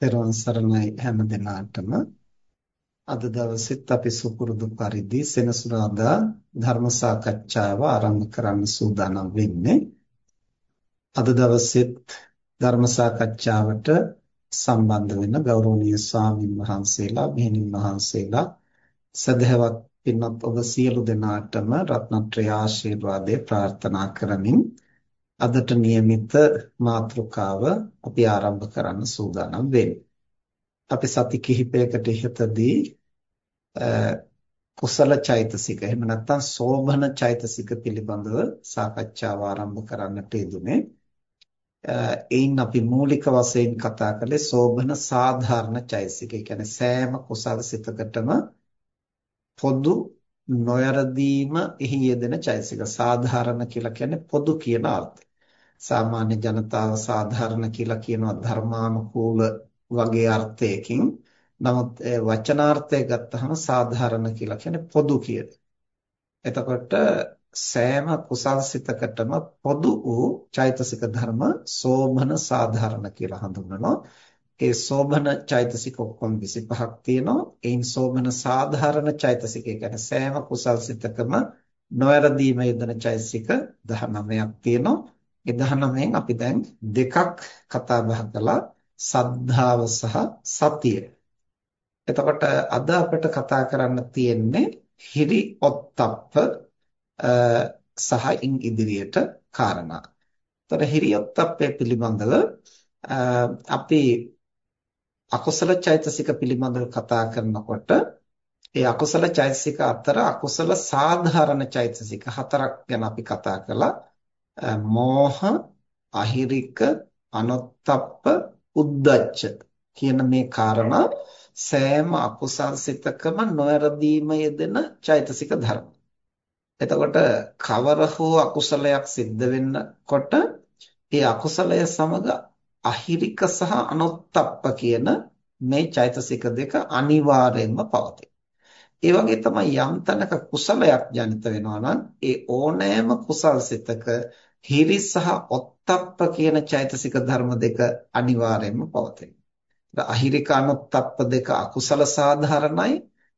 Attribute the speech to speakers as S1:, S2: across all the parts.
S1: තෙරුවන් සරණයි හැම දිනාටම. අද දවසෙත් අපි සුපුරුදු පරිදි සෙනසුරාදා ධර්ම සාකච්ඡාව ආරම්භ කරන්න සූදානම් වෙන්නේ. අද දවසෙත් ධර්ම සාකච්ඡාවට සම්බන්ධ වෙන ගෞරවනීය ස්වාමින් වහන්සේලා මෙහෙණින් වහන්සේලා සදහවත් පින්වත් ඔබ සියලු දෙනාටම රත්නත්‍රය ආශිර්වාදේ ප්‍රාර්ථනා කරමින් අදට નિયમિત මාතෘකාව අපි ආරම්භ කරන්න සූදානම් වෙන්නේ. අපි සති කිහිපයකට ඉහතදී කුසල චෛතසික එහෙම නැත්නම් සෝභන චෛතසික පිළිබඳව සාකච්ඡාව ආරම්භ කරන්නට යෙදුනේ. එයින් අපි මූලික වශයෙන් කතා කළේ සෝභන සාධාරණ චෛතසික. ඒ කියන්නේ සෑම කුසල සිතකටම පොදු නොයරදීම එහි යෙදෙන චෛතසික. සාධාරණ කියලා කියන්නේ පොදු කියන අර්ථය. සාමාන්‍ය ජනතාව සාධාරණ කියලා කියනවා ධර්මානුකූල වගේ අර්ථයකින්. නමුත් වචනාර්ථය ගත්තහම සාධාරණ කියලා කියන්නේ පොදු කියන. එතකොට සෑම කුසල්සිතකටම පොදු වූ චෛතසික ධර්ම සෝභන සාධාරණ කියලා හඳුන්වනවා. ඒ සෝභන චෛතසික ඔක්කොම 25ක් තියෙනවා. එයින් සෝභන සාධාරණ චෛතසික කියන්නේ සෑම කුසල්සිතකම නොවැරදීම යෙදෙන චෛතසික 19ක් තියෙනවා. 19න් අපි දැන් දෙකක් කතා බහ කළා සද්ධාව සහ සතිය. එතකොට අද අපිට කතා කරන්න තියෙන්නේ හිරි ඔත්තප්ප සහ ඉන් ඉදිරියට කාරණා. එතකොට හිරි ඔත්තප්පේ පිළිබඳව අපි අකුසල චෛතසික පිළිබඳව කතා කරනකොට ඒ අකුසල චෛතසික අතර අකුසල සාධාරණ චෛතසික හතරක් ගැන අපි කතා කළා. මෝහ අහිරික අනොත්තප්ප උද්දච්ච කියන මේ කාරණා සෑම අකුසල් සිතකම නොවැරදීම යෙදෙන චෛතසික ධර්ම. එතකොට කවර හෝ අකුසලයක් සිද්ධ වෙන්නකොට ඒ අකුසලය සමග අහිරික සහ අනොත්තප්ප කියන මේ චෛතසික දෙක අනිවාර්යයෙන්ම පවතී. ඒ වගේ තමයි යම් තැනක කුසලයක් ජනිත වෙනවා නම් ඒ ඕනෑම කුසල් සිතක හිරි සහ ඔත්තප්ප කියන චෛතසික ධර්ම දෙක අනිවාර්යයෙන්ම පවතින. අහිරික අනොත්තප්ප දෙක අකුසල සාධාරණයි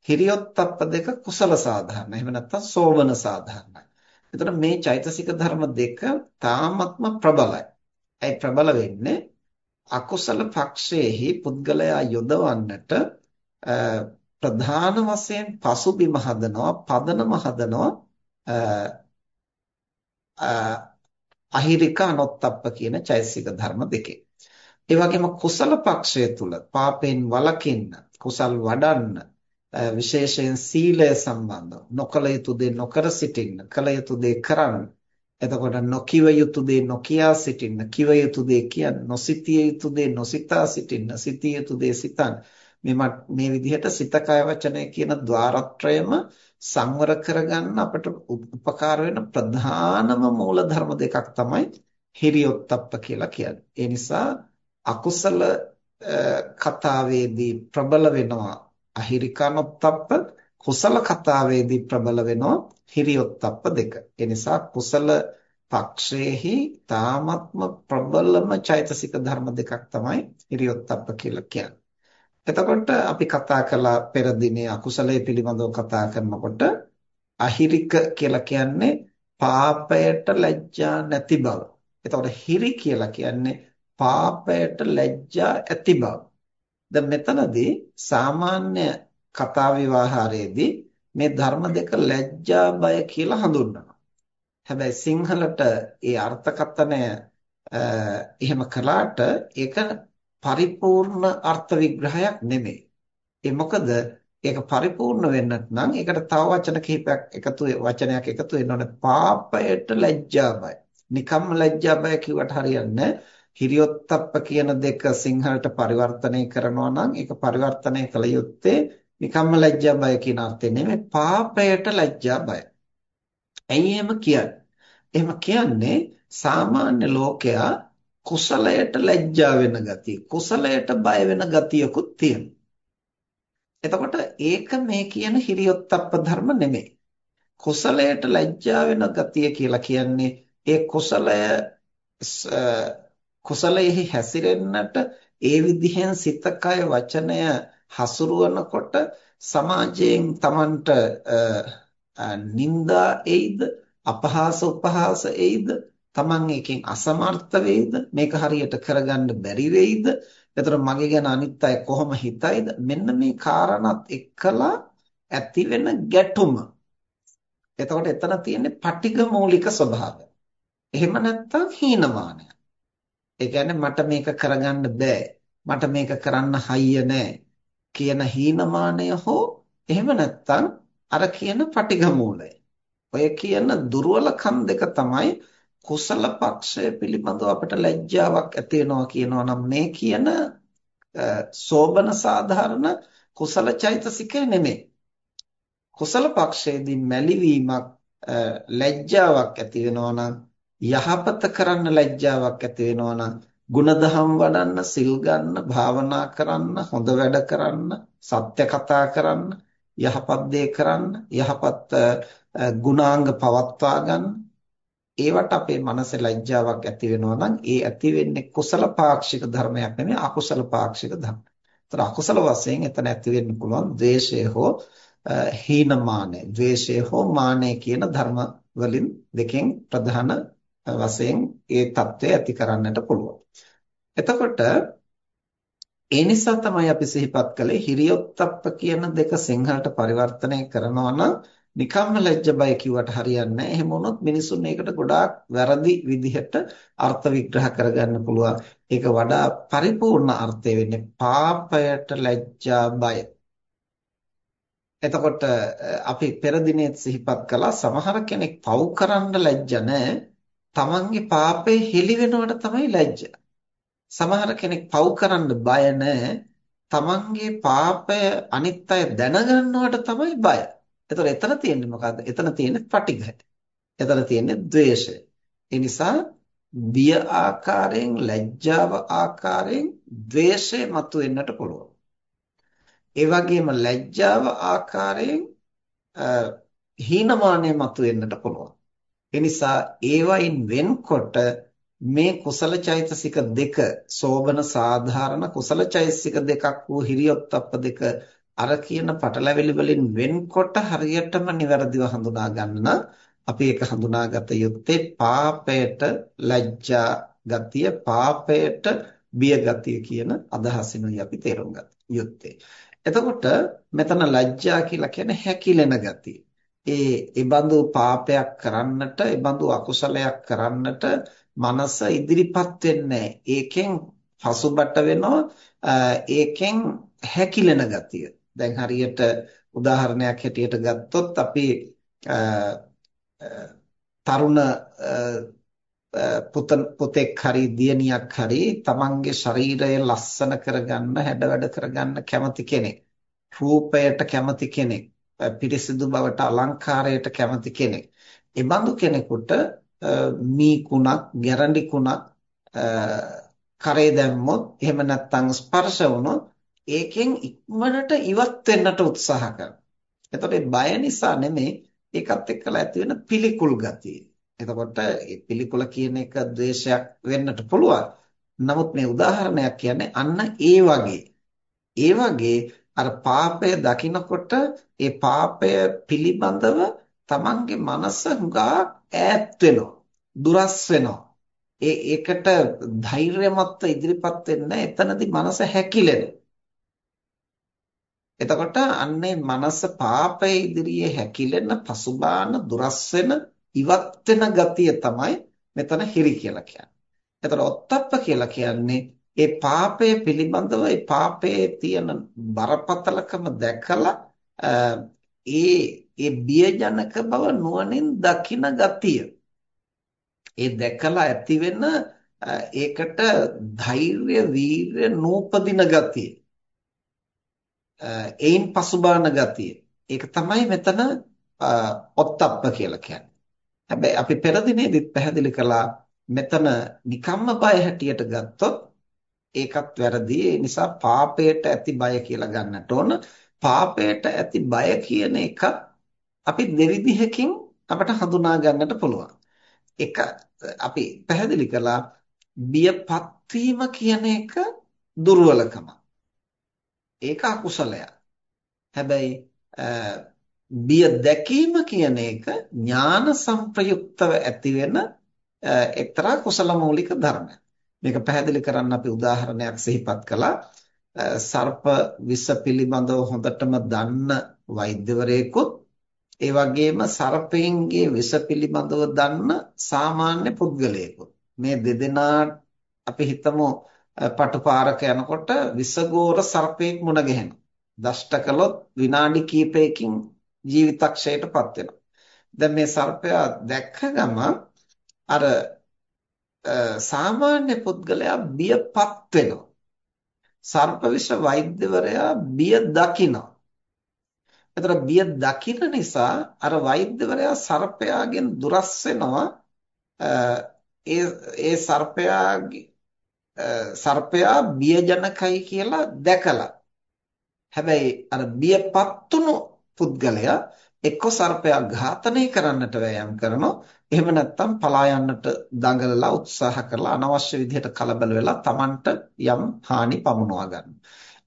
S1: හිරියොත්තප්ප දෙක කුසල සාධාරණයි. එහෙම නැත්නම් සෝවන සාධාරණයි. එතකොට මේ චෛතසික ධර්ම දෙක තාමත්ම ප්‍රබලයි. ඒ ප්‍රබල වෙන්නේ අකුසල පක්ෂයේහි පුද්ගලයා යොදවන්නට ප්‍රධාන වශයෙන් පසුබිම හදනවා පදනම හදනවා අහිරික අනොත්තප්ප කියන චෛතසික ධර්ම දෙකේ. ඒ වගේම කුසල පක්ෂය තුල පාපෙන් වළකින්න, කුසල් වඩන්න, විශේෂයෙන් සීලය සම්බන්ධව නොකල යුතු දේ නොකර සිටින්න, කල යුතු දේ කරන්න. එතකොට නොකිව යුතු දේ නොකියා සිටින්න, කිව යුතු දේ කියන්න, නොසිතිය යුතු දේ නොසිතා සිටින්න, සිටිය යුතු දේ සිතන්න. මේ මේ විදිහට සිත කය වචනය කියන ద్వාරත්‍රයම සංවර කරගන්න අපට උපකාර වෙන ප්‍රධානම මූල ධර්ම දෙකක් තමයි හිරියොත්ප්ප කියලා කියන්නේ. ඒ නිසා අකුසල කතාවේදී ප්‍රබල වෙනවා අහිරිකනොත්ප්ප කුසල කතාවේදී ප්‍රබල වෙනවා හිරියොත්ප්ප දෙක. ඒ නිසා කුසල පක්ෂයේහි තාමත්ම ප්‍රබලම චෛතසික ධර්ම දෙකක් තමයි හිරියොත්ප්ප කියලා කියන්නේ. එතකොට අපි කතා කළා පෙර දිනේ අකුසලයේ පිළිබඳව කතා කරනකොට අහිරික කියලා කියන්නේ පාපයට ලැජ්ජා නැති බව. එතකොට හිරි කියලා කියන්නේ පාපයට ලැජ්ජා ඇති බව. දැන් මෙතනදී සාමාන්‍ය කතා විවාහාරයේදී මේ ධර්ම දෙක ලැජ්ජා බය කියලා හඳුන්වනවා. හැබැයි සිංහලට ඒ අර්ථකථනය එහෙම කළාට ඒක පරිපූර්ණ අර්ථ විග්‍රහයක් නෙමෙයි. ඒ මොකද ඒක පරිපූර්ණ වෙන්නත් නම් ඒකට තව වචන කිහිපයක් එකතු වචනයක් එකතු වෙන්න ඕනේ. පාපයට ලැජ්ජා බය. නිකම්ම ලැජ්ජා බය කිව්වට හරියන්නේ හිරියොත්ප්ප කියන දෙක සිංහලට පරිවර්තනය කරනවා නම් ඒක පරිවර්තනය කළ යුත්තේ නිකම්ම ලැජ්ජා බය කියන අර්ථය නෙමෙයි පාපයට ලැජ්ජා බය. ඇයි එහෙම කියන්නේ? එහෙම කියන්නේ සාමාන්‍ය ලෝකයා කුසලයට ලැජ්ජා වෙන ගතිය, කුසලයට බය වෙන ගතියකුත් තියෙනවා. එතකොට ඒක මේ කියන හිරියොත්ප්ප ධර්ම නෙමෙයි. කුසලයට ලැජ්ජා වෙන ගතිය කියලා කියන්නේ ඒ කුසලය කුසලයෙහි හැසිරෙන්නට ඒ විදිහෙන් සිත කය වචනය හසුරුවනකොට සමාජයෙන් Tamanට නිന്ദා එයිද අපහාස උපහාස එයිද Taman එකෙන් අසමර්ථ වෙයිද මේක හරියට කරගන්න බැරි වෙයිද? එතකොට මගේ ගැන අනිත් අය කොහොම හිතයිද? මෙන්න මේ කාරණාත් එක්කලා ඇති වෙන ගැටුම. එතකොට එතන තියෙන්නේ පටිඝ මූලික ස්වභාවය. එහෙම නැත්නම් හීනමානය. ඒ කියන්නේ මට මේක කරගන්න බෑ. මට මේක කරන්න හයිය නෑ කියන හීනමානය හෝ එහෙම නැත්නම් අර කියන පටිඝ මූලය. ඔය කියන දුර්වලකම් දෙක තමයි කුසල පක්ෂය පිළිබඳව අපට ලැජ්ජාවක් ඇති වෙනවා කියනවා නම් මේ කියන සෝබන සාධාරණ කුසල චෛතසිකය නෙමෙයි. කුසල පක්ෂයේදී මැලිවීමක් ලැජ්ජාවක් ඇති වෙනවා නම් යහපත කරන්න ලැජ්ජාවක් ඇති වෙනවා නම් ಗುಣධම් වඩන්න, සිල් ගන්න, භාවනා කරන්න, හොඳ වැඩ කරන්න, සත්‍ය කතා කරන්න, යහපත් දේ කරන්න, යහපත් ගුණාංග පවත්වා ගන්න ඒවට අපේ මනසේ ලැජ්ජාවක් ඇති වෙනවා නම් ඒ ඇති වෙන්නේ කුසල පාක්ෂික ධර්මයක් නෙමෙයි අකුසල පාක්ෂික ධර්ම. ඒතර අකුසල වශයෙන් එතන ඇති වෙන්න පුළුවන් ද්වේෂය හෝ හීනමානය, ද්වේෂය හෝ මානය කියන ධර්ම වලින් දෙකෙන් ප්‍රධාන වශයෙන් ඒ தත්ත්වය ඇති කරන්නට පුළුවන්. එතකොට ඒ නිසා තමයි අපි සිහිපත් කළේ හිරියොත්ප්ප කියන දෙක සිංහලට පරිවර්තනය කරනවා නම් නිකම්ම ලැජ්ජ බය කිව්වට හරියන්නේ නැහැ. එහෙම වුණොත් මිනිසුන් ඒකට ගොඩාක් වැරදි විදිහට අර්ථ විග්‍රහ කරගන්න පුළුවන්. ඒක වඩා පරිපූර්ණ අර්ථය වෙන්නේ පාපයට ලැජ්ජා බය. එතකොට අපි පෙර දිනෙත් සිහිපත් කළා සමහර කෙනෙක් පව් කරන්න ලැජ්ජ නැහැ. තමන්ගේ පාපේ හෙළි වෙනවට තමයි ලැජ්ජ. සමහර කෙනෙක් පව් කරන්න බය නැහැ. තමන්ගේ පාපය අනිත් අය දැනගන්නවට තමයි බය. එතකොට එතන තියෙන්නේ මොකද්ද? එතන තියෙන්නේ පටිඝය. එතන තියෙන්නේ ද්වේෂය. ඒ නිසා බිය ආකාරයෙන් ලැජ්ජාව ආකාරයෙන් ද්වේෂය මතුවෙන්නට පුළුවන්. ඒ වගේම ලැජ්ජාව ආකාරයෙන් හීනමානය මතුවෙන්නට පුළුවන්. ඒ නිසා ඒවයින් වෙන්කොට මේ කුසල චෛතසික දෙක සෝබන සාධාරණ කුසල චෛතසික දෙකක් වූ හිරියොත්ප්ප දෙක අර කියන පටලැවිලි වලින් වෙන්කොට හරියටම નિවරදිව හඳුනා ගන්න අපි ඒක හඳුනාගත යුත්තේ පාපයට ලැජ්ජා ගතිය පාපයට බිය ගතිය කියන අදහසිනුයි අපි තේරුම් ගත යුත්තේ. එතකොට මෙතන ලැජ්ජා කියලා කියන්නේ හැකිලෙන ගතිය. ඒ ඒබඳු පාපයක් කරන්නට, ඒබඳු අකුසලයක් කරන්නට මනස ඉදිරිපත් වෙන්නේ ඒකෙන් පසුබට වෙනවා, ඒකෙන් හැකිලෙන ගතිය. දැන් හරියට උදාහරණයක් හැටියට ගත්තොත් අපි තරුණ පුතෙක් හරි දියණියක් හරි තමන්ගේ ශරීරය ලස්සන කරගන්න හැඩවැඩ කරගන්න කැමති කෙනෙක්. රූපයට කැමති කෙනෙක්. පිරිසිදු බවට අලංකාරයට කැමති කෙනෙක්. ඒ බඳු කෙනෙකුට මී කුණක් ගැරන්ඩි කුණක් කරේ දැම්මොත් එහෙම නැත්නම් ස්පර්ශ වුණොත් ඒකෙන් ඉක්මනට ඉවත් වෙන්නට උත්සාහ කරනවා. එතකොට බය නිසා නෙමෙයි ඒකත් එක්කලා ඇති වෙන පිළිකුල් ගතිය. එතකොට මේ පිළිකුල කියන එක ද්වේෂයක් වෙන්නට පුළුවන්. නමුත් මේ උදාහරණයක් කියන්නේ අන්න ඒ වගේ. ඒ වගේ අර පාපය දකිනකොට ඒ පාපය පිළිබඳව තමන්ගේ මනස හුඟා ඈත් වෙනවා. දුරස් වෙනවා. ඒ ඒකට ධෛර්යමත්ව ඉදිරිපත් වෙන්න එතනදී මනස හැකිලෙනවා. එතකොට අන්නේ මනස පාපයේ ඉදිරියේ හැකිලෙන පසුබාන දුරස් වෙන ඉවත් වෙන ගතිය තමයි මෙතන හිරි කියලා කියන්නේ. එතකොට ඔත්තප්ප කියලා කියන්නේ ඒ පාපය පිළිබඳව ඒ පාපයේ තියෙන බරපතලකම දැකලා ඒ ඒ බියජනක බව නුවණින් දකින ගතිය. ඒ දැකලා ඇති වෙන ඒකට ධෛර්ය වීර්ය නූපදින ගතිය. එයින් පසුබාන ගතිය. ඒක තමයි මෙතන ඔත්තප්ප කියලා කියන්නේ. හැබැයි අපි පෙර දිනේදීත් පැහැදිලි කළා මෙතන නිකම්ම බය හැටියට ගත්තොත් ඒකත් වැරදි. ඒ නිසා පාපයට ඇති බය කියලා ගන්නට ඕන. පාපයට ඇති බය කියන එක අපි දෙවිධයකින් අපට හඳුනා ගන්නට පුළුවන්. එක අපි පැහැදිලි කළා බියපත් වීම කියන එක දුර්වලකම. ඒක අකුසලයක්. හැබැයි බිය දැකීම කියන එක ඥාන සංප්‍රයුක්තව ඇති වෙන එක්තරා කුසල මූලික ධර්මයක්. මේක පැහැදිලි කරන්න අපි උදාහරණයක් සිහිපත් කළා. සර්ප විස පිළිබඳව හොඳටම දන්න වෛද්‍යවරයෙකුත් ඒ වගේම සර්පයින්ගේ විස පිළිබඳව දන්න සාමාන්‍ය පුද්ගලයෙකුත් මේ දෙදෙනා අපි හිතමු පටුපාරක යනකොට විසගෝර සර්පයෙක් මුණ ගැහෙනවා. දෂ්ට කළොත් විනාඩි කිහිපයකින් ජීවිතක්ෂයටපත් වෙනවා. දැන් මේ සර්පයා දැක්ක ගමන් අර සාමාන්‍ය පුද්ගලයා බියපත් වෙනවා. සර්පවිෂ වෛද්‍යවරයා බිය දකිනවා. එතකොට බිය දකින නිසා අර වෛද්‍යවරයා සර්පයාගෙන් දුරස් වෙනවා. ඒ ඒ සර්පයාගේ සර්පයා බියජනකයි කියලා දැකලා. හැබැයි අර බියපත්තුණු පුද්ගලයා එක්ක සර්පයා ඝාතනය කරන්නට වෑයම් කරනවා එහෙම නැත්නම් පලා යන්නට දඟලලා උත්සාහ කරලා අනවශ්‍ය විදිහට කලබල වෙලා Tamanට යම් හානි පමුණවා ගන්නවා.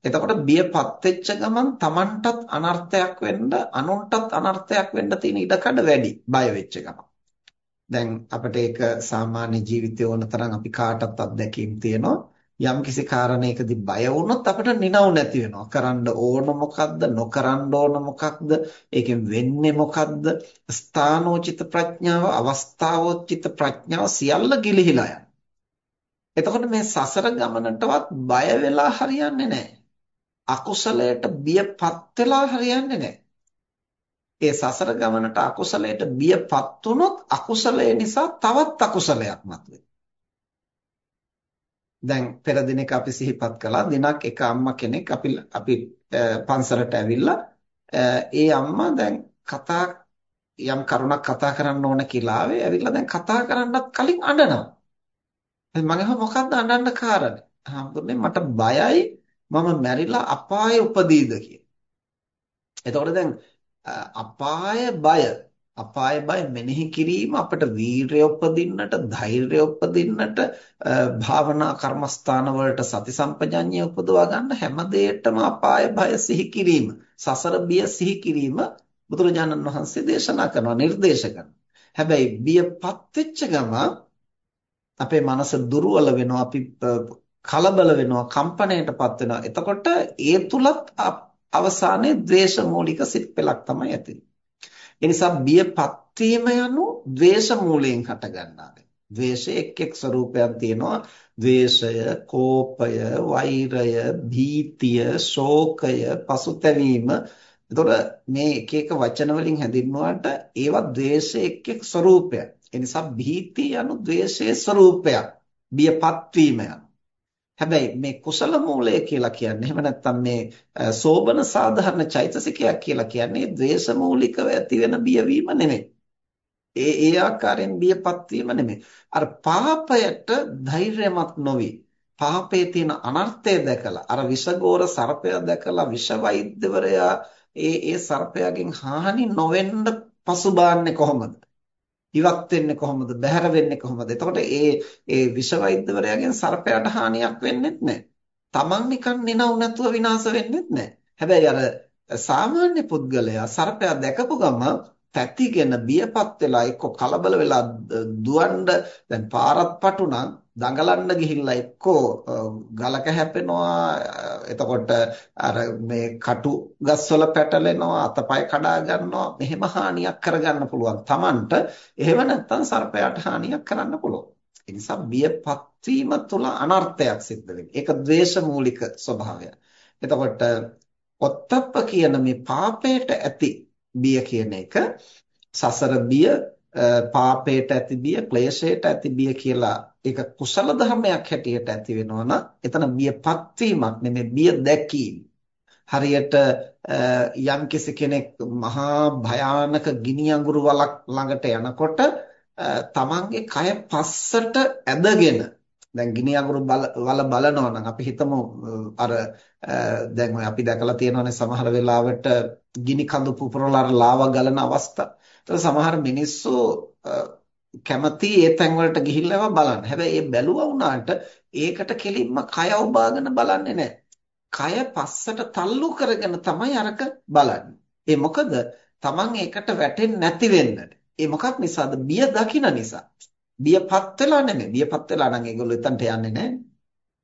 S1: එතකොට බියපත් වෙච්ච ගමන් Tamanටත් අනර්ථයක් වෙන්න අනුන්ටත් අනර්ථයක් වෙන්න තියෙන ඉඩකඩ වැඩි බය වෙච්ච ගමන්. දැන් අපිට ඒක සාමාන්‍ය ජීවිතේ ඕන තරම් අපි කාටත් අත්දැකීම් තියෙනවා. යම් කිසි කාරණයකදී බය වුණොත් අපිට නිනව නැති වෙනවා. කරන්න ඕන මොකද්ද, නොකරන්න ඕන මොකක්ද, ඒකෙන් වෙන්නේ මොකද්ද? ස්ථානෝචිත ප්‍රඥාව, අවස්ථාවෝචිත ප්‍රඥාව සියල්ල ගිලිහිලා යනවා. එතකොට මේ සසර ගමනටවත් බය වෙලා හරියන්නේ නැහැ. අකුසලයට බියපත් වෙලා හරියන්නේ නැහැ. ඒ සසර ගමනට අකුසලයට බියපත් වුනොත් අකුසලය නිසා තවත් අකුසලයක් මතුවේ. දැන් පෙර දිනක අපි සිහිපත් කළා දිනක් එක අම්මා කෙනෙක් අපි අපි පන්සලට ඇවිල්ලා ඒ අම්මා දැන් කතා යම් කරුණක් කතා කරන්න ඕන කියලා ආවේ ඇවිල්ලා දැන් කතා කරන්නත් කලින් අඬනවා. මම අහුවා මොකද්ද අඬන්න කාරණේ? හම්බුනේ මට බයයි මම මැරිලා අපායේ උපදීද කියලා. එතකොට දැන් අපාය බය. අපාය බය මෙනෙහි කිරීම අපට වීරය උපදින්නට ධෛර්යය උපදින්නට භාවනා කර්මස්ථාන වලට සති සම්පජඤ්ඤය උපදවා ගන්න හැම දෙයකටම අපාය බය සිහි කිරීම සසර බිය සිහි කිරීම බුදුරජාණන් වහන්සේ දේශනා කරනවා නිර්දේශ කරනවා. හැබැයි බියපත් වෙච්ච ගම අපේ මනස දුර්වල වෙනවා අපි කලබල වෙනවා කම්පණයටපත් වෙනවා. එතකොට ඒ තුලත් අවසානයේ ද්වේෂ මූලික සිත් පෙළක් තමයි ඇති වෙන්නේ. ඒ නිසා බියපත් වීම යනු ද්වේෂ මූලයෙන් හටගන්නා දෙයක්. ද්වේෂයේ එක් එක් ස්වરૂපයන් තියෙනවා. ද්වේෂය, කෝපය, වෛරය, භීතිය, ශෝකය, පසුතැවීම. එතකොට මේ එක එක වචන වලින් හැඳින්නුවාට ඒවා ද්වේෂයේ එක් එක් ස්වરૂපයක්. ඒ නිසා භීතිය යනු ද්වේෂයේ ස්වરૂපයක්. බියපත් වීම යනු හැබැයි මේ කුසල මූලය කියලා කියන්නේ එහෙම නැත්නම් මේ සෝබන සාධාරණ චෛතසිකයක් කියලා කියන්නේ ද්වේෂ මූලිකව ඇති වෙන බියවීම නෙමෙයි. ඒ ඒ ආකාරයෙන් බියපත් වීම නෙමෙයි. අර පාපයට ධෛර්යමත් නොවි පාපයේ තියෙන අනර්ථය දැකලා අර විෂගෝර සර්පය දැකලා විෂ වෛද්‍යවරයා ඒ ඒ සර්පයාගෙන් හානි නොවෙන්න පසුබාන්නේ කොහොමද? ඉවත් වෙන්නේ කොහොමද? බැහැර වෙන්නේ කොහොමද? එතකොට ඒ ඒ විෂ වෛද්‍යවරයාගෙන් සර්පයාට හානියක් වෙන්නේ නැහැ. Taman නිකන් නිනව් නැතුව විනාශ වෙන්නේ නැහැ. හැබැයි අර සාමාන්‍ය පුද්ගලයා සර්පයා දැකපු ගම පැතිගෙන බියපත් වෙලා එක්ක කලබල වෙලා දුවන්න දැන් පාරත් පටු නම් දඟලන්න ගිහිල්ලා එක්කෝ ගලක හැපෙනවා එතකොට අර මේ කටු ගස්වල පැටලෙනවා අතපය කඩා ගන්නවා මෙහෙම හානියක් කරගන්න පුළුවන්. Tamanට එහෙම නැත්නම් සර්පයාට හානියක් කරන්න පුළුවන්. ඒ නිසා බියපත් වීම තුළ අනර්ථයක් සිද්ධ වෙනවා. ඒක ද්වේෂ මූලික ස්වභාවය එතකොට ඔත්තප්ප කියන මේ පාපයට ඇති බිය කියන එක. සසර බිය පාපයට ඇති බිය ක්ලේශයට ඇති බිය කියලා ඒක කුසල ධර්මයක් හැටියට ඇති වෙනවා නම් එතන බියපත් වීමක් නෙමෙයි බිය දැකීම. හරියට යම් කෙනෙක් මහා භයානක ගිනි අඟුරු වලක් ළඟට යනකොට තමන්ගේ කය පස්සට ඇදගෙන දැන් ගිනි අඟුරු වල බලනවා නම් අපි හිතමු අර දැන් ඔය අපි දැකලා තියෙනවානේ සමහර වෙලාවට ගිනි කඳු පුපුරලා අර ලාවා ගලන අවස්ථා. ඒතර සමහර මිනිස්සු කැමති ඒ තැන් වලට ගිහිල්ලා බලන්න. හැබැයි ඒ බැලුවා වුණාට ඒකට කෙලින්ම කය උබාගෙන බලන්නේ නැහැ. කය පස්සට තල්ලු කරගෙන තමයි අරක බලන්නේ. ඒ මොකද Taman ඒකට වැටෙන්නේ නැති වෙන්නට. ඒ මොකක් නිසාද? බිය දකින නිසා. බියපත් වෙලා නෙමෙයි. බියපත් වෙලා නම් ඒගොල්ලෝ එතනට යන්නේ නැහැ.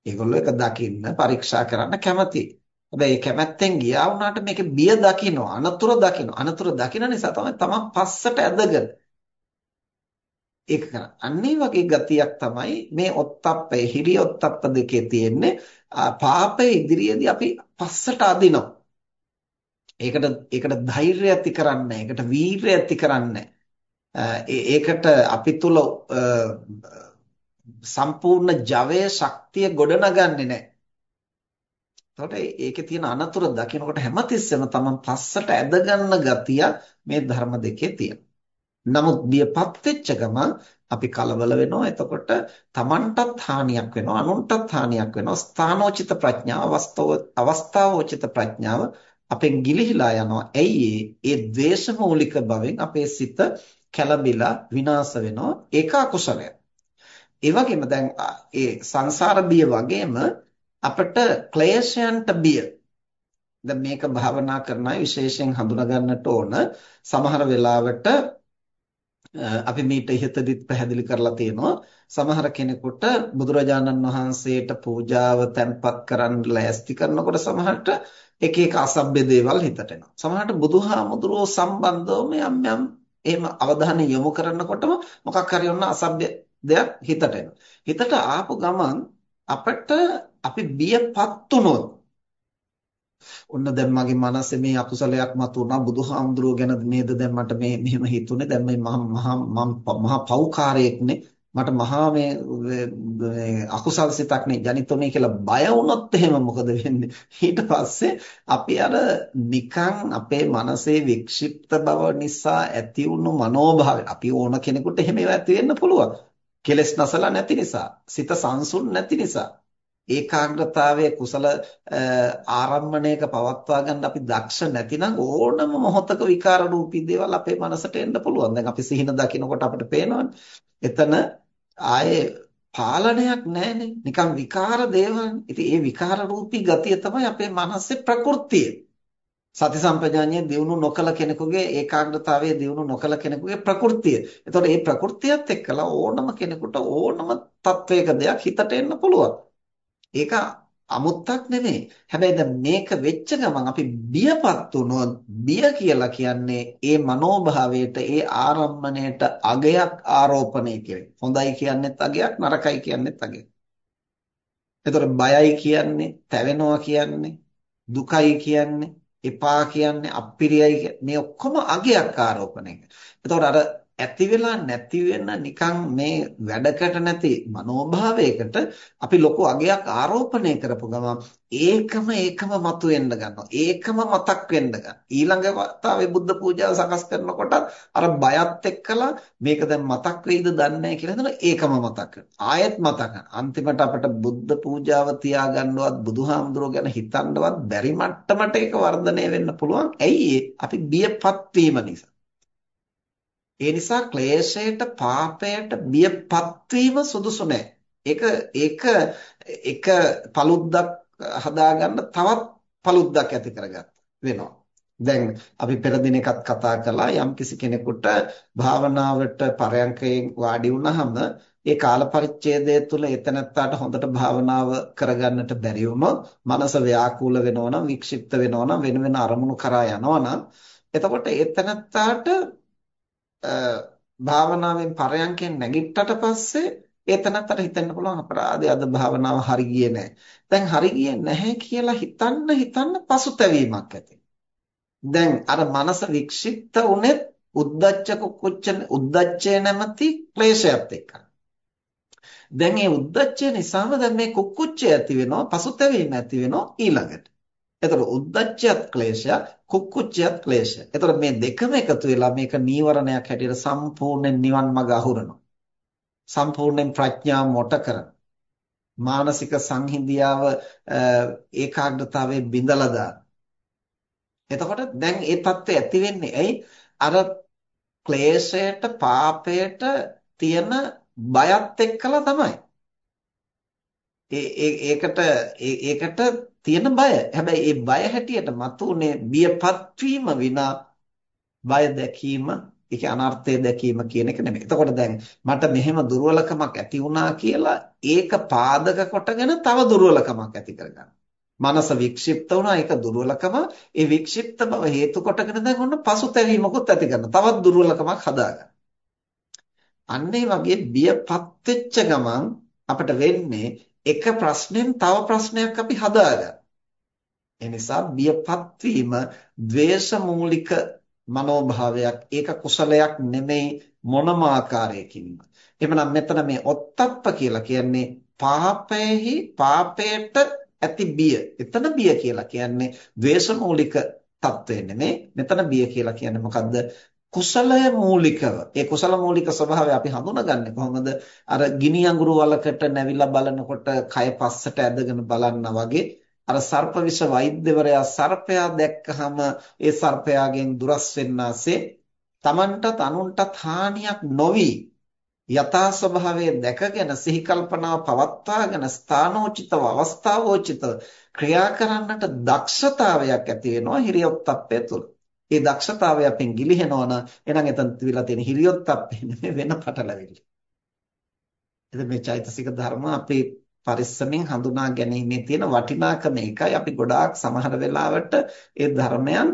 S1: ඒගොල්ලෝ ඒක දකින්න පරීක්ෂා කරන්න කැමතියි. හැබැයි කැමැත්තෙන් ගියා වුණාට මේකේ බිය දකින්න, අනතුරු දකින්න. අනතුරු දකින්න නිසා තමයි තමන් පස්සට ඇදගෙන ඒක කරන්නේ. අන්නේ වගේ ගතියක් තමයි මේ ඔත්තප්පේ හිරි ඔත්තප්ප දෙකේ තියෙන්නේ. පාපේ ඉදිරියේදී අපි පස්සට අදිනවා. ඒකට ඒකට ධෛර්යය ඇති කරන්නේ ඒකට වීරිය ඇති කරන්නේ ඒකට අපි තුල සම්පූර්ණ ජවයේ ශක්තිය ගොඩනගන්නේ නැහැ. එතකොට ඒකේ තියෙන අනතුරු දකිනකොට හැමතිස්සෙම තමන් පස්සට ඇදගන්න ගතිය මේ ධර්ම දෙකේ තියෙනවා. නමුත් බියපත් වෙච්ච ගමන් අපි කලබල වෙනවා. එතකොට තමන්ටත් හානියක් වෙනවා, අනුන්ටත් හානියක් වෙනවා. ස්ථානෝචිත ප්‍රඥාව, අවස්ථාවෝචිත ප්‍රඥාව අපෙන් ගිලිහිලා යනවා. ඇයි ඒ? ඒ ද්වේෂමූලික බවෙන් අපේ සිත කැළඹිලා විනාශ වෙනවා. ඒක අකුසලයක්. ඒ වගේම දැන් ඒ සංසාර බිය වගේම අපිට ක්ලේශයන්ට බිය. දැන් මේක භාවනා කරන අය විශේෂයෙන් හඳුනා ගන්නට ඕන සමහර වෙලාවට අපි මීට ඉහතදිත් පැහැදිලි කරලා තියෙනවා. සමහර කෙනෙකුට බුදුරජාණන් වහන්සේට පූජාව තැන්පත් කරන්න ලෑස්ති කරනකොට සමහරට එක එක අසභ්‍ය දේවල් හිතට එනවා. සමහරට බුදුහාමුදුරුවෝ සම්බන්ධවම යම් යම් එහෙම අවධානය යොමු කරනකොටම මොකක් හරි ඔන්න අසභ්‍ය දෙයක් හිතට එනවා. හිතට ආපු ගමන් අපිට අපි බියපත් වුණොත් ඔන්න දැන් මගේ මනසේ මේ අකුසලයක් මතුවුණා බුදුහාමුදුරුවෝ ගැන නේද? දැන් මට මේ මෙහෙම හිතුනේ. දැන් මේ මහා මහා පව්කාරයෙක්නේ මට මහා මේ අකුසල් සිතක් නේ ජනිතුනේ කියලා බය වුණොත් එහෙම මොකද වෙන්නේ? ඊට පස්සේ අපි අර නිකන් අපේ මනසේ වික්ෂිප්ත බව නිසා ඇති වුණු මනෝභාවය අපි ඕන කෙනෙකුට එහෙම ඒවා ඇති වෙන්න පුළුවන්. කෙලස් නැසලා නැති නිසා සිත සංසුන් නැති නිසා ඒකාග්‍රතාවයේ කුසල ආරම්මණයක පවත්වා ගන්න අපි දක්ෂ නැතිනම් ඕනම මොහොතක විකාර රූපී දේවල් අපේ මනසට එන්න පුළුවන්. දැන් අපි සිහින දකිනකොට අපිට පේනවනේ. එතන ආයේ පාලනයක් නැහැනේ. නිකන් විකාර දේවල්. ඉතින් ඒ විකාර රූපී ගතිය තමයි අපේ මනසේ ප්‍රകൃතිය. සති සම්පජාඤ්ඤය දිනු නොකල කෙනෙකුගේ ඒකාග්‍රතාවයේ දිනු නොකල කෙනෙකුගේ ප්‍රകൃතිය. එතකොට මේ ප්‍රകൃතියත් එක්කලා ඕනම කෙනෙකුට ඕනම තත්වයක දෙයක් හිතට එන්න පුළුවන්. ඒක අමුත්තක් නෙමෙයි. හැබැයි දැන් මේක වෙච්ච ගමන් අපි බියපත් වුණොත් බිය කියලා කියන්නේ ඒ මනෝභාවයට ඒ ආරම්මණයට අගයක් ආරෝපණය කෙරේ. හොඳයි කියන්නේත් අගයක් නරකයි කියන්නේත් අගයක්. එතකොට බයයි කියන්නේ, තැවෙනවා කියන්නේ, දුකයි කියන්නේ, එපා කියන්නේ, අප්පිරියයි මේ ඔක්කොම අගයක් ආරෝපණය. එතකොට අර ඇති වෙලා නැති වෙන නිකන් මේ වැඩකට නැති මනෝභාවයකට අපි ලොකු අගයක් ආරෝපණය කරපු ගමන් ඒකම ඒකම මතුවෙන්න ගන්නවා. ඒකම මතක් වෙන්න ගන්නවා. ඊළඟ වතාවේ බුද්ධ පූජාව සකස් කරනකොට අර බයත් එක්කලා මේක දැන් මතක් වෙයිද දන්නේ නැහැ කියලා හිතන ඒකම මතක් ආයෙත් මතක් අන්තිමට අපිට බුද්ධ පූජාව තියාගන්නවත් බුදුහාමුදුරුවෝ ගැන හිතන්නවත් බැරි මට්ටමට ඒක වර්ධනය වෙන්න පුළුවන්. ඇයි අපි බියපත් වීම නිසා. ඒ නිසා ක්ලේශයට පාපයට බියපත් වීම සුදුසු නැහැ. ඒක ඒක එක paluddක් හදාගන්න තවත් paluddක් ඇති කරගත්ත වෙනවා. දැන් අපි පෙර දිනකත් කතා කළා යම්කිසි කෙනෙකුට භාවනාවට පරයන්කයෙන් වාඩි වුණාම ඒ කාල පරිච්ඡේදය තුළ එතනත්තාට හොඳට භාවනාව කරගන්නට බැරි වුණොත් මනස ව්‍යාකූල වෙනවා නම් වික්ෂිප්ත වෙනවා නම් වෙන වෙන අරමුණු කරා යනවා නම් එතකොට එතනත්තාට භාවනාවෙන් පරයන්කෙන් නැගිට්ටට පස්සේ ඒතනත්තට හිතෙන්න පුළුවන් අපරාධය අද භාවනාව හරි ගියේ නැහැ. දැන් හරි ගියේ නැහැ කියලා හිතන්න හිතන්න පසුතැවීමක් ඇති. දැන් අර මනස වික්ෂිප්ත උනේත් උද්දච්ච කුච්ච උද්දච්චය නැමැති ක්ලේශයත් එක්ක. දැන් මේ උද්දච්චය නිසාම දැන් මේ කුක්කුච්චය ඇති වෙනවා පසුතැවීම ඇති වෙනවා ඊළඟට. එතකොට උද්දච්චයත් ක්ලේශයක් කුක්කුච්චයත් ක්ලේශයක්. එතකොට මේ දෙකම එකතු වෙලා මේක නීවරණයක් හැටියට සම්පූර්ණයෙන් නිවන් මඟ අහුරනවා. සම්පූර්ණයෙන් ප්‍රඥාව මොට කරනවා. මානසික සංහිඳියාව ඒකාග්‍රතාවයේ බිඳලා දාන. එතකොට දැන් ඒ தත්ත්වය ඇති වෙන්නේ ඇයි? අර ක්ලේශයට පාපයට තියෙන බයත් එක්කලා තමයි. ඒකට ඒකට තියෙන බය. හැබැයි ඒ බය හැටියට මතුනේ බියපත් වීම විනා බය දැකීම ඒක අනර්ථය දැකීම කියන එක නෙමෙයි. එතකොට දැන් මට මෙහෙම දුර්වලකමක් ඇති වුණා කියලා ඒක පාදක කොටගෙන තව දුර්වලකමක් ඇති කරගන්න. මනස වික්ෂිප්ත වුණා ඒක දුර්වලකම. ඒ වික්ෂිප්ත බව හේතු කොටගෙන දැන් ඔන්න පසුතැවීමකුත් ඇති කරනවා. තවත් දුර්වලකමක් හදාගන්න. අන්න ඒ වගේ බියපත් වෙච්ච ගමන් අපිට වෙන්නේ එක ප්‍රශ්නෙන් තව ප්‍රශ්නයක් අපි හදාගන්න. ඒ නිසා බියපත් වීම ද්වේෂ මූලික මනෝභාවයක් ඒක කුසලයක් නෙමෙයි මොනම ආකාරයකින්ම. එහෙනම් මෙතන මේ ඔත්තප්ප කියලා කියන්නේ පාපයේහි පාපයට ඇති බිය. එතන බිය කියලා කියන්නේ ද්වේෂ මූලික తත්වය නෙමෙයි. මෙතන බිය කියලා කියන්නේ මොකද්ද? කුසලය මූලිකව. ඒ කුසල මූලික ස්වභාවය අපි හඳුනගන්නේ කොහොමද? අර ගිනි අඟුරු වලකට නැවිලා බලනකොට කය පස්සට ඇදගෙන බලන්නා වගේ අර සර්ප විෂ වෛද්‍යවරයා සර්පයා දැක්කහම ඒ සර්පයාගෙන් දුරස් වෙන්නාසේ Tamanටත් අනුන්ටත් හානියක් නොවි. යථා ස්වභාවය දැකගෙන සිහි කල්පනාව පවත්වාගෙන ස්ථානෝචිතව අවස්ථාවෝචිතව ක්‍රියා කරන්නට දක්ෂතාවයක් ඇති වෙනවා හිරියොත්ප්පය තුළ ඒ දක්ෂතාවය අපෙන් ගිලිහෙනවා නම් එහෙනම් එතන තිබිලා තියෙන හිරියොත් අපේ නෙමෙයි වෙන පටලැවිලි. එතන මේ චෛතසික ධර්ම අපේ පරිස්සමෙන් හඳුනා ගැනීමේ තියෙන වටිනාකම එකයි අපි ගොඩාක් සමහර වෙලාවට ඒ ධර්මයන්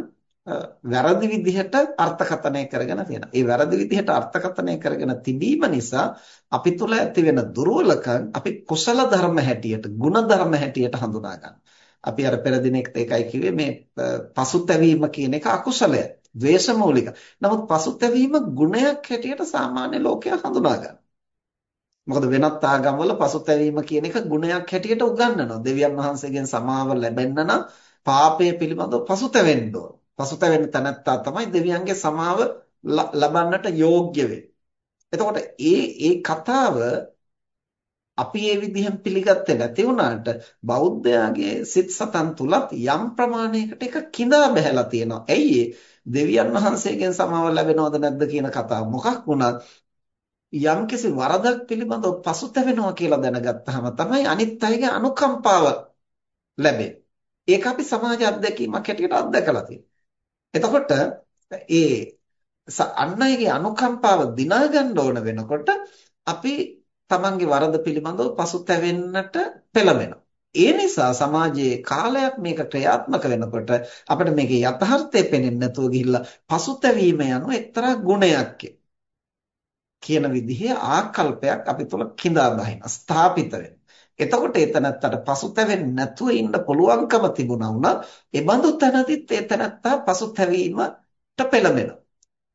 S1: වැරදි විදිහට අර්ථකථනය කරගෙන තියෙනවා. ඒ වැරදි විදිහට අර්ථකථනය කරගෙන තිබීම නිසා අපි තුල ඇති වෙන දුර්වලකම් අපි කුසල ධර්ම හැටියට, ගුණ ධර්ම හැටියට හඳුනා ගන්නවා. අපි අර පෙර දිනෙකට ඒකයි කිව්වේ මේ පසුතැවීම කියන එක අකුසලය. ද්වේෂ මූලික. නමුත් පසුතැවීම ගුණයක් හැටියට සාමාන්‍ය ලෝකයා හඳුනා ගන්නවා. මොකද වෙනත් ආගම්වල පසුතැවීම කියන එක ගුණයක් හැටියට උගන්වනවා. දෙවියන් වහන්සේගෙන් සමාව ලැබෙන්න නම් පාපය පිළිබඳව පසුතැවෙන්න ඕන. පසුතැවෙන තැනැත්තා තමයි දෙවියන්ගේ සමාව ලබන්නට යෝග්‍ය වෙන්නේ. එතකොට ඒ ඒ කතාව අපි මේ විදිහෙන් පිළිගත්තේ නැති වුණාට බෞද්ධයාගේ සිත් සතන් තුලත් යම් ප්‍රමාණයකට එක කිඳා බහැලා තියෙනවා. ඇයි දෙවියන් වහන්සේගෙන් සමාව ලැබෙනවද නැද්ද කියන කතාව මොකක් වුණත් යම්කිසි වරදක් පිළිබඳව පසුතැවෙනවා කියලා දැනගත්තාම තමයි අනිත් අයගේ අනුකම්පාව ලැබෙන්නේ. ඒක අපි සමාජ අත්දැකීමක් හැටියට අත්දකලා තියෙනවා. එතකොට ඒ අන් අයගේ අනුකම්පාව දිනා ගන්න ඕන වෙනකොට අපි තමන්ගේ වරද පිළිබඳව පසුතැවෙන්නට පෙළඹෙනවා. ඒ නිසා සමාජයේ කාලයක් මේක ක්‍රියාත්මක වෙනකොට අපිට මේකේ යථාර්ථය පේන්නේ නැතුව ගිහිල්ලා පසුතැවීම යනු එක්තරා ගුණයක් කියන විදිහේ ආකල්පයක් අපි තුල කිඳා බහින ස්ථාපිත එතකොට එතනත්තට පසුතැවෙන්නේ නැතුව ඉන්න පුළුවන්කම තිබුණා වුණා ඒ බඳු තැනදිත් ඒ තැනත්තා පසුතැවීමට පෙළඹෙනවා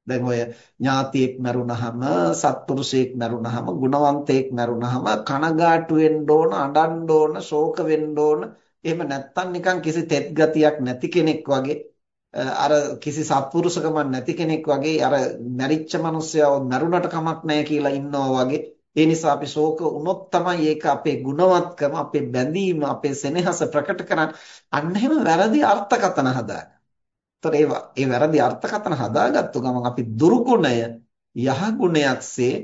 S1: දැන් ඔය ඥාතියෙක් මැරුණහම සත්පුරුෂයෙක් මැරුණහම ගුණවන්තයෙක් මැරුණහම කනගාටු වෙන්න ඕන අඬන්න ඕන ශෝක වෙන්න ඕන. එහෙම නැත්තම් නිකන් කිසි තෙත් ගතියක් නැති කෙනෙක් වගේ අර කිසි සත්පුරුෂකමක් නැති කෙනෙක් වගේ අර මැරිච්ච මිනිස්සයව මැරුණට කමක් නැහැ කියලා ඉන්නවා වගේ. ඒ නිසා අපි ශෝක වුණොත් තමයි ඒක අපේ ගුණවත්කම අපේ බැඳීම අපේ සෙනෙහස ප්‍රකට කරන්නේ. අන්න එහෙම වැරදි අර්ථකථන හදාගන්න. ඒතර ඒ ඒ වැරදි අර්ථකථන හදාගත්තු ගමන් අපි දුර්ගුණය යහ ගුණයක්සේ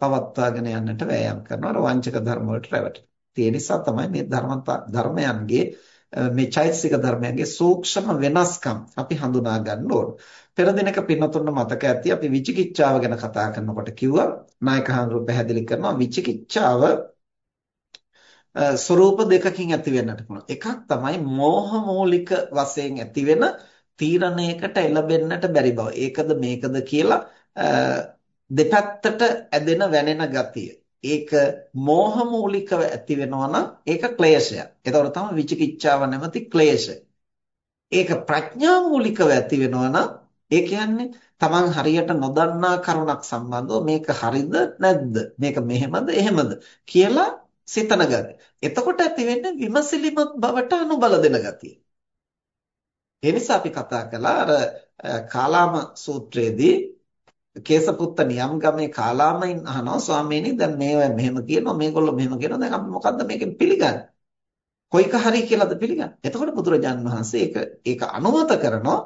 S1: පවත්වාගෙන යන්නට වෑයම් කරනවා අර වංචක ධර්ම වලට රැවටෙනවා. ඒ නිසා තමයි මේ ධර්ම ධර්මයන්ගේ මේ චෛතසික ධර්මයන්ගේ සූක්ෂම වෙනස්කම් අපි හඳුනා ගන්න ඕන. පෙර දිනක පින්නතුන්න මතක ඇති අපි විචිකිච්ඡාව ගැන කතා කරනකොට කිව්වා නායක හඳුරු පැහැදිලි කරනවා විචිකිච්ඡාව ස්වરૂප දෙකකින් ඇති වෙන්නට පුළුවන්. එකක් තමයි මෝහ මූලික වශයෙන් ඇති වෙන තීරණයකට එළඹෙන්නට බැරි බව. ඒකද මේකද කියලා දෙපැත්තට ඇදෙන වැනෙන ගතිය. ඒක මෝහ මූලිකව ඇති වෙනවා නම් ඒක ක්ලේශයක්. ඒතකොට තමයි විචිකිච්ඡාව නැමැති ක්ලේශය. ඒක ප්‍රඥා මූලිකව ඇති වෙනවා නම් ඒ කියන්නේ Taman හරියට නොදන්නා කරුණක් සම්බන්ධව මේක හරිද නැද්ද මේක මෙහෙමද එහෙමද කියලා සිතන ගතිය. එතකොට ඇති වෙන්නේ විමසිලිමත් බවට අනුබල දෙන ගතිය. ඒ නිසා අපි කතා කළා අර කාලාම සූත්‍රයේදී කේසපුත්ත නියම් ගමේ කාලාමයින් අහනවා ස්වාමීනි දැන් මේවා මෙහෙම කියනවා මේගොල්ලෝ මෙහෙම කියනවා දැන් අපි මොකද්ද මේකෙන් පිළිගන්නේ? කොයික හරි කියලාද පිළිගන්නේ. එතකොට බුදුරජාන් වහන්සේ ඒක ඒක අනුමත කරනවා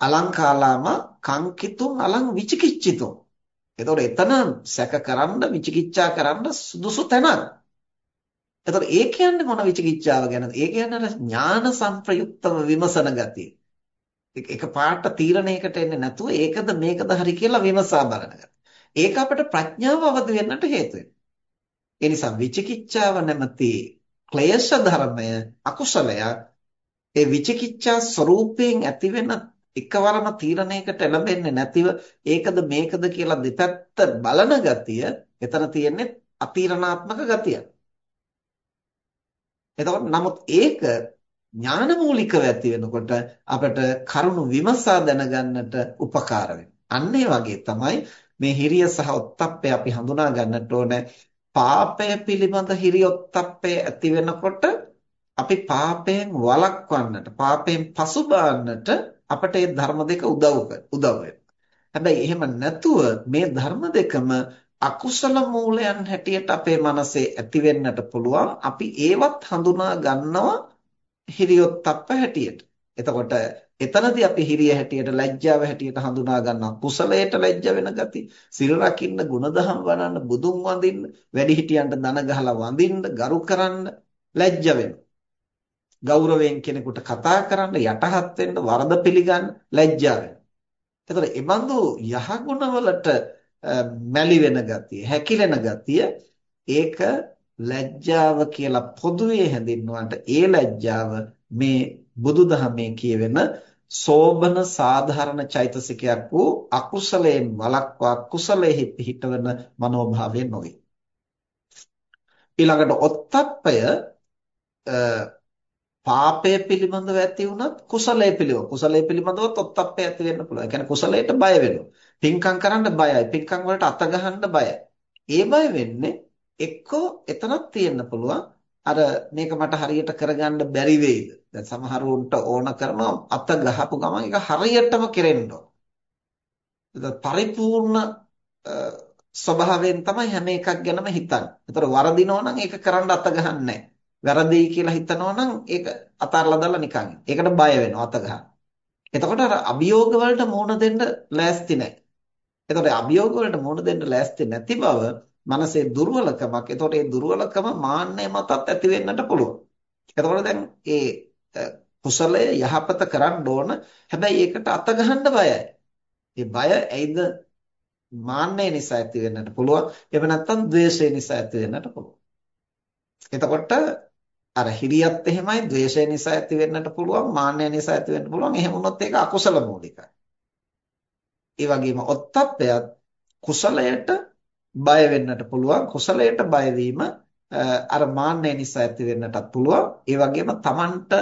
S1: අලංකාලාම කංකිතුම් අලං විචිකිච්ඡිතෝ. එතකොට එතන සැක කරන්න විචිකිච්ඡා කරන්න සුදුසු තැනක්. එතකොට ඒ කියන්නේ මොන විචිකිච්ඡාව ගැනද? ඒ කියන්නේ ඥාන සංප්‍රයුක්තව විමසන ගතිය. එක පාට තීරණයකට එන්නේ නැතුව ඒකද මේකද හරි කියලා විමසා බලන ගතිය. ඒක අපිට ප්‍රඥාව අවදි වෙන්නට හේතු වෙනවා. ඒ නිසා විචිකිච්ඡාව නැමැති ක්ලේශ ධර්මය අකුසලයක් ඒ විචිකිච්ඡා ස්වરૂපයෙන් ඇතිවෙන එකවරම තීරණයකට ලැබෙන්නේ නැතිව ඒකද මේකද කියලා දෙපැත්ත බලන ගතිය එතන තියෙන්නේ අතීරණාත්මක ගතිය. එතකොට නමුත් ඒක ඥානමූලිකව ඇති වෙනකොට අපිට කරුණු විමසා දැනගන්නට උපකාර අන්න වගේ තමයි මේ හිරිය සහ ඔත්තප්පය අපි හඳුනා ගන්නට ඕනේ. පාපය පිළිබඳ හිරිය ඔත්තප්පය ඇති වෙනකොට අපි පාපයෙන් වළක්වන්නට, පාපයෙන් පසුබාන්නට අපට මේ ධර්ම දෙක උදව් උදව් හැබැයි එහෙම නැතුව මේ ධර්ම දෙකම අකුසල මූලයන් හැටියට අපේ මනසේ ඇති වෙන්නට පුළුවන්. අපි ඒවත් හඳුනා ගන්නවා හිරියොත්ප්ප හැටියට. එතකොට එතනදී අපි හිරිය හැටියට ලැජ්ජාව හැටියට හඳුනා ගන්නවා කුසලයට ලැජ්ජ වෙන ගති සිල් රකින්න ගුණධම් වඩන්න බුදුන් වඳින්න වැඩිහිටියන්ට දන ගහලා වඳින්න ගරු කරන්න ලැජ්ජ වෙනවා ගෞරවයෙන් කෙනෙකුට කතා කරන්න යටහත් වෙන්න වරද පිළිගන්න ලැජ්ජා වෙනවා එතකොට ඒ බඳු යහගුණවලට මැලි වෙන ගතිය හැකිලෙන ගතිය ඒක ලැජ්ජාව කියලා පොදුවේ හැඳින්වන්නට ඒ ලැජ්ජාව මේ බුදුදහමේ කියවෙන සෝබන සාධාරණ චෛතසිකයක් වූ අකුසලයෙන් වළක්වා කුසලයේ පිහිටවන මනෝභාවය නොවේ. ඊළඟට ඔත්තප්පය පාපය පිළිබඳව ඇති වුණත් කුසලයේ පිළිබඳව කුසලයේ පිළිබඳව ඔත්තප්පය ඇති වෙන්න පුළුවන්. ඒ කියන්නේ කුසලයට බය වෙනවා. පින්කම් කරන්න බයයි. පින්කම් වලට අත ගහන්න බයයි. ඒ බය වෙන්නේ එක්කෝ එතනක් තියෙන්න පුළුවන් අර මේක මට හරියට කරගන්න බැරි වෙයිද දැන් සමහරුන්ට ඕන කරනවා අත ගහපු ගමන් ඒක හරියටම කෙරෙන්න ඕන පරිපූර්ණ ස්වභාවයෙන් තමයි හැම එකක් ගැනම හිතන්නේ. ඒතර වරදිනෝ නම් ඒක කරන්න අත ගහන්නේ වැරදි කියලා හිතනවා නම් ඒක අතාරලා දාලා නිකන්. ඒකට බය වෙනවා අත ගන්න. එතකොට අර අභියෝග වලට මුහුණ දෙන්න ලෑස්ති නැහැ. එතකොට අභියෝග වලට මුහුණ දෙන්න ලෑස්ති නැති බව මනසේ දුර්වලකමක්. එතකොට මේ දුර්වලකම මාන්නය මතත් ඇති වෙන්නට පුළුවන්. එතකොට දැන් ඒ කුසලය යහපත කරන්න ඕන. හැබැයි ඒකට අත ගහන්න බයයි. ඒ බය ඇයිද මාන්නය නිසා ඇති වෙන්නට පුළුවන්. එහෙම නැත්නම් ද්වේෂය නිසා ඇති වෙන්නට පුළුවන්. එතකොට අර හිරියත් එහෙමයි ද්වේෂය නිසා ඇති වෙන්නට පුළුවන් මාන්නය නිසා ඇති වෙන්න පුළුවන් එහෙම වුණොත් ඒක අකුසල මූලිකයි ඒ වගේම ඔත්තප්පයත් කුසලයට බය වෙන්නට පුළුවන්. කුසලයට බය වීම අර මාන්නය නිසා ඇති වෙන්නටත් පුළුවන්. ඒ වගේම Tamanට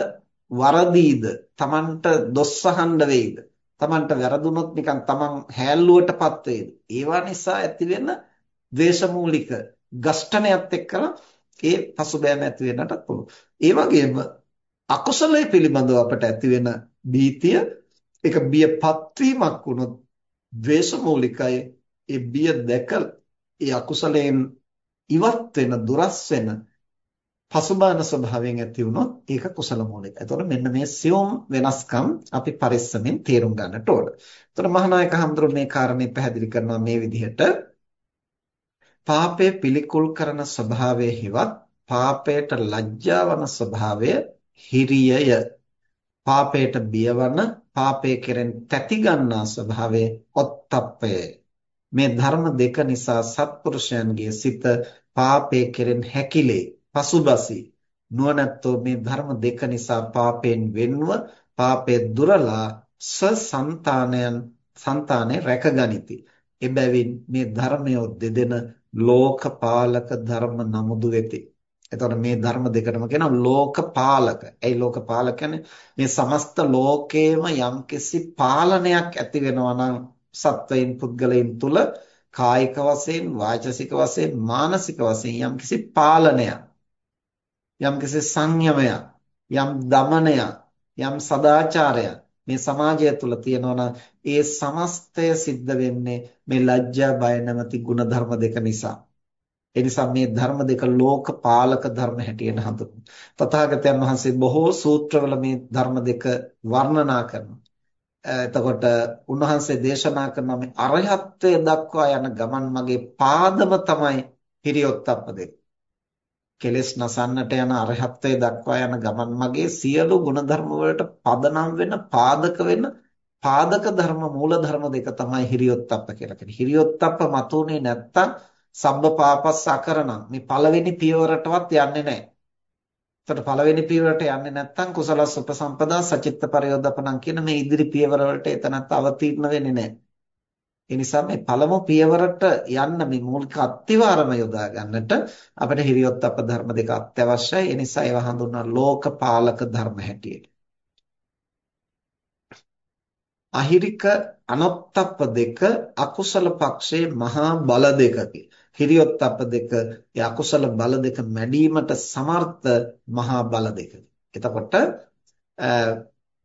S1: වරදීද? Tamanට දොස් අහන්න වෙයිද? Tamanට වැරදුනොත් නිකන් Taman හැල්ලුවටපත් වේද ඒවා නිසා ඇති වෙන ද්වේෂමූලික ගෂ්ඨනයත් එක්කලා ඒ පසුබෑම ඇති වෙන්නටත් පුළුවන්. ඒ වගේම අකුසලයේ පිළිබඳව අපට ඇති වෙන භීතිය ඒක බියපත් වීමක් වුණොත් ද්වේෂමූලිකයි ඒ බිය දැකලා ඒ අකුසලයෙන් ඉවත් වෙන දුරස් වෙන පසුබාන ස්වභාවයෙන් ඇති වුණොත් ඒක කුසල මූලිකයි. එතකොට මෙන්න මේ සියුම් වෙනස්කම් අපි පරිස්සමෙන් තේරුම් ගන්නට ඕන. එතකොට මහානායක හඳුරු මේ කාරණේ පැහැදිලි කරනවා මේ විදිහට පාපය පිළිකුල් කරන ස්වභාවය හිවත් පාපයට ලැජ්ජාවන ස්වභාවය හිරියය. පාපයට බියවන පාපය කෙරෙන් තැති ගන්නා ස්වභාවය ඔත්තප්පය. මේ ධර්ම දෙක නිසා සත්පුරුෂයන්ගේ සිත පාපයේ කෙරෙන් හැකිලේ පසුබසී. නුවණැත්තෝ මේ ධර්ම දෙක නිසා පාපයෙන් වෙන්ව පාපයේ දුරලා සසන්තානයන් సంతානේ රැකගනිති. එබැවින් මේ ධර්මය දෙදෙන ලෝකපාලක ධර්ම නමුදු වෙති. එතකොට මේ ධර්ම දෙකටම කියනවා ලෝකපාලක. ඇයි ලෝකපාලක මේ සමස්ත ලෝකේම යම්කිසි පාලනයක් ඇති වෙනවා නම් සත්වයින් පුද්ගලයන් තුල කායික වශයෙන් වාචසික වශයෙන් මානසික වශයෙන් යම්කිසි පාලනයක් යම්කිසි සංයමයක් යම් දමනයක් යම් සදාචාරයක් මේ සමාජය තුල තියෙනවා ඒ සමස්තය සිද්ධ වෙන්නේ මේ ලැජ්ජා බය නැමැති ಗುಣධර්ම දෙක නිසා ඒ නිසා මේ ධර්ම දෙක ලෝක පාලක ධර්ම හැටියට හඳුන්වනවා. තථාගතයන් වහන්සේ බොහෝ සූත්‍රවල මේ ධර්ම දෙක වර්ණනා කරනවා. එතකොට උන්වහන්සේ දේශනා කරන මේ අරහත්ත්වයට දක්වා යන ගමන් මගේ පාදම තමයි හිරියොත්ප්ප දෙක. කෙලෙස් නසන්නට යන අරහත්ත්වයට දක්වා යන ගමන් මගේ සියලු ගුණධර්ම වලට පදනම් වෙන පාදක වෙන පාදක ධර්ම මූල ධර්ම දෙක තමයි හිරියොත්ප්ප කියලා කියන්නේ. හිරියොත්ප්ප මතුනේ නැත්තම් සබ්බ පාපස්ස අකරණම් මේ පළවෙනි පියවරටවත් යන්නේ නැහැ. එතකොට පළවෙනි පියවරට යන්නේ නැත්තම් කුසලස් උපසම්පදා සචිත්ත පරයෝදපණම් කියන මේ ඉදිරි පියවර වලට එතනත් අවතීර්ණ වෙන්නේ නැහැ. ඒ නිසා මේ පළමු පියවරට යන්න මේ මූලික අත්විවරම යොදා ගන්නට අපිට හිරියොත්ප්ප ධර්ම දෙක අත්‍යවශ්‍යයි. ඒ නිසා ඒවා හඳුන්වන ලෝකපාලක ධර්ම හැටියට. අහිරික අනොත්ප්ප දෙක අකුසල පක්ෂයේ මහා බල දෙකකි. හිරියොත්ප්ප දෙක ඒ අකුසල බල දෙක මැඩීමට සමර්ථ මහා බල දෙකකි. එතකොට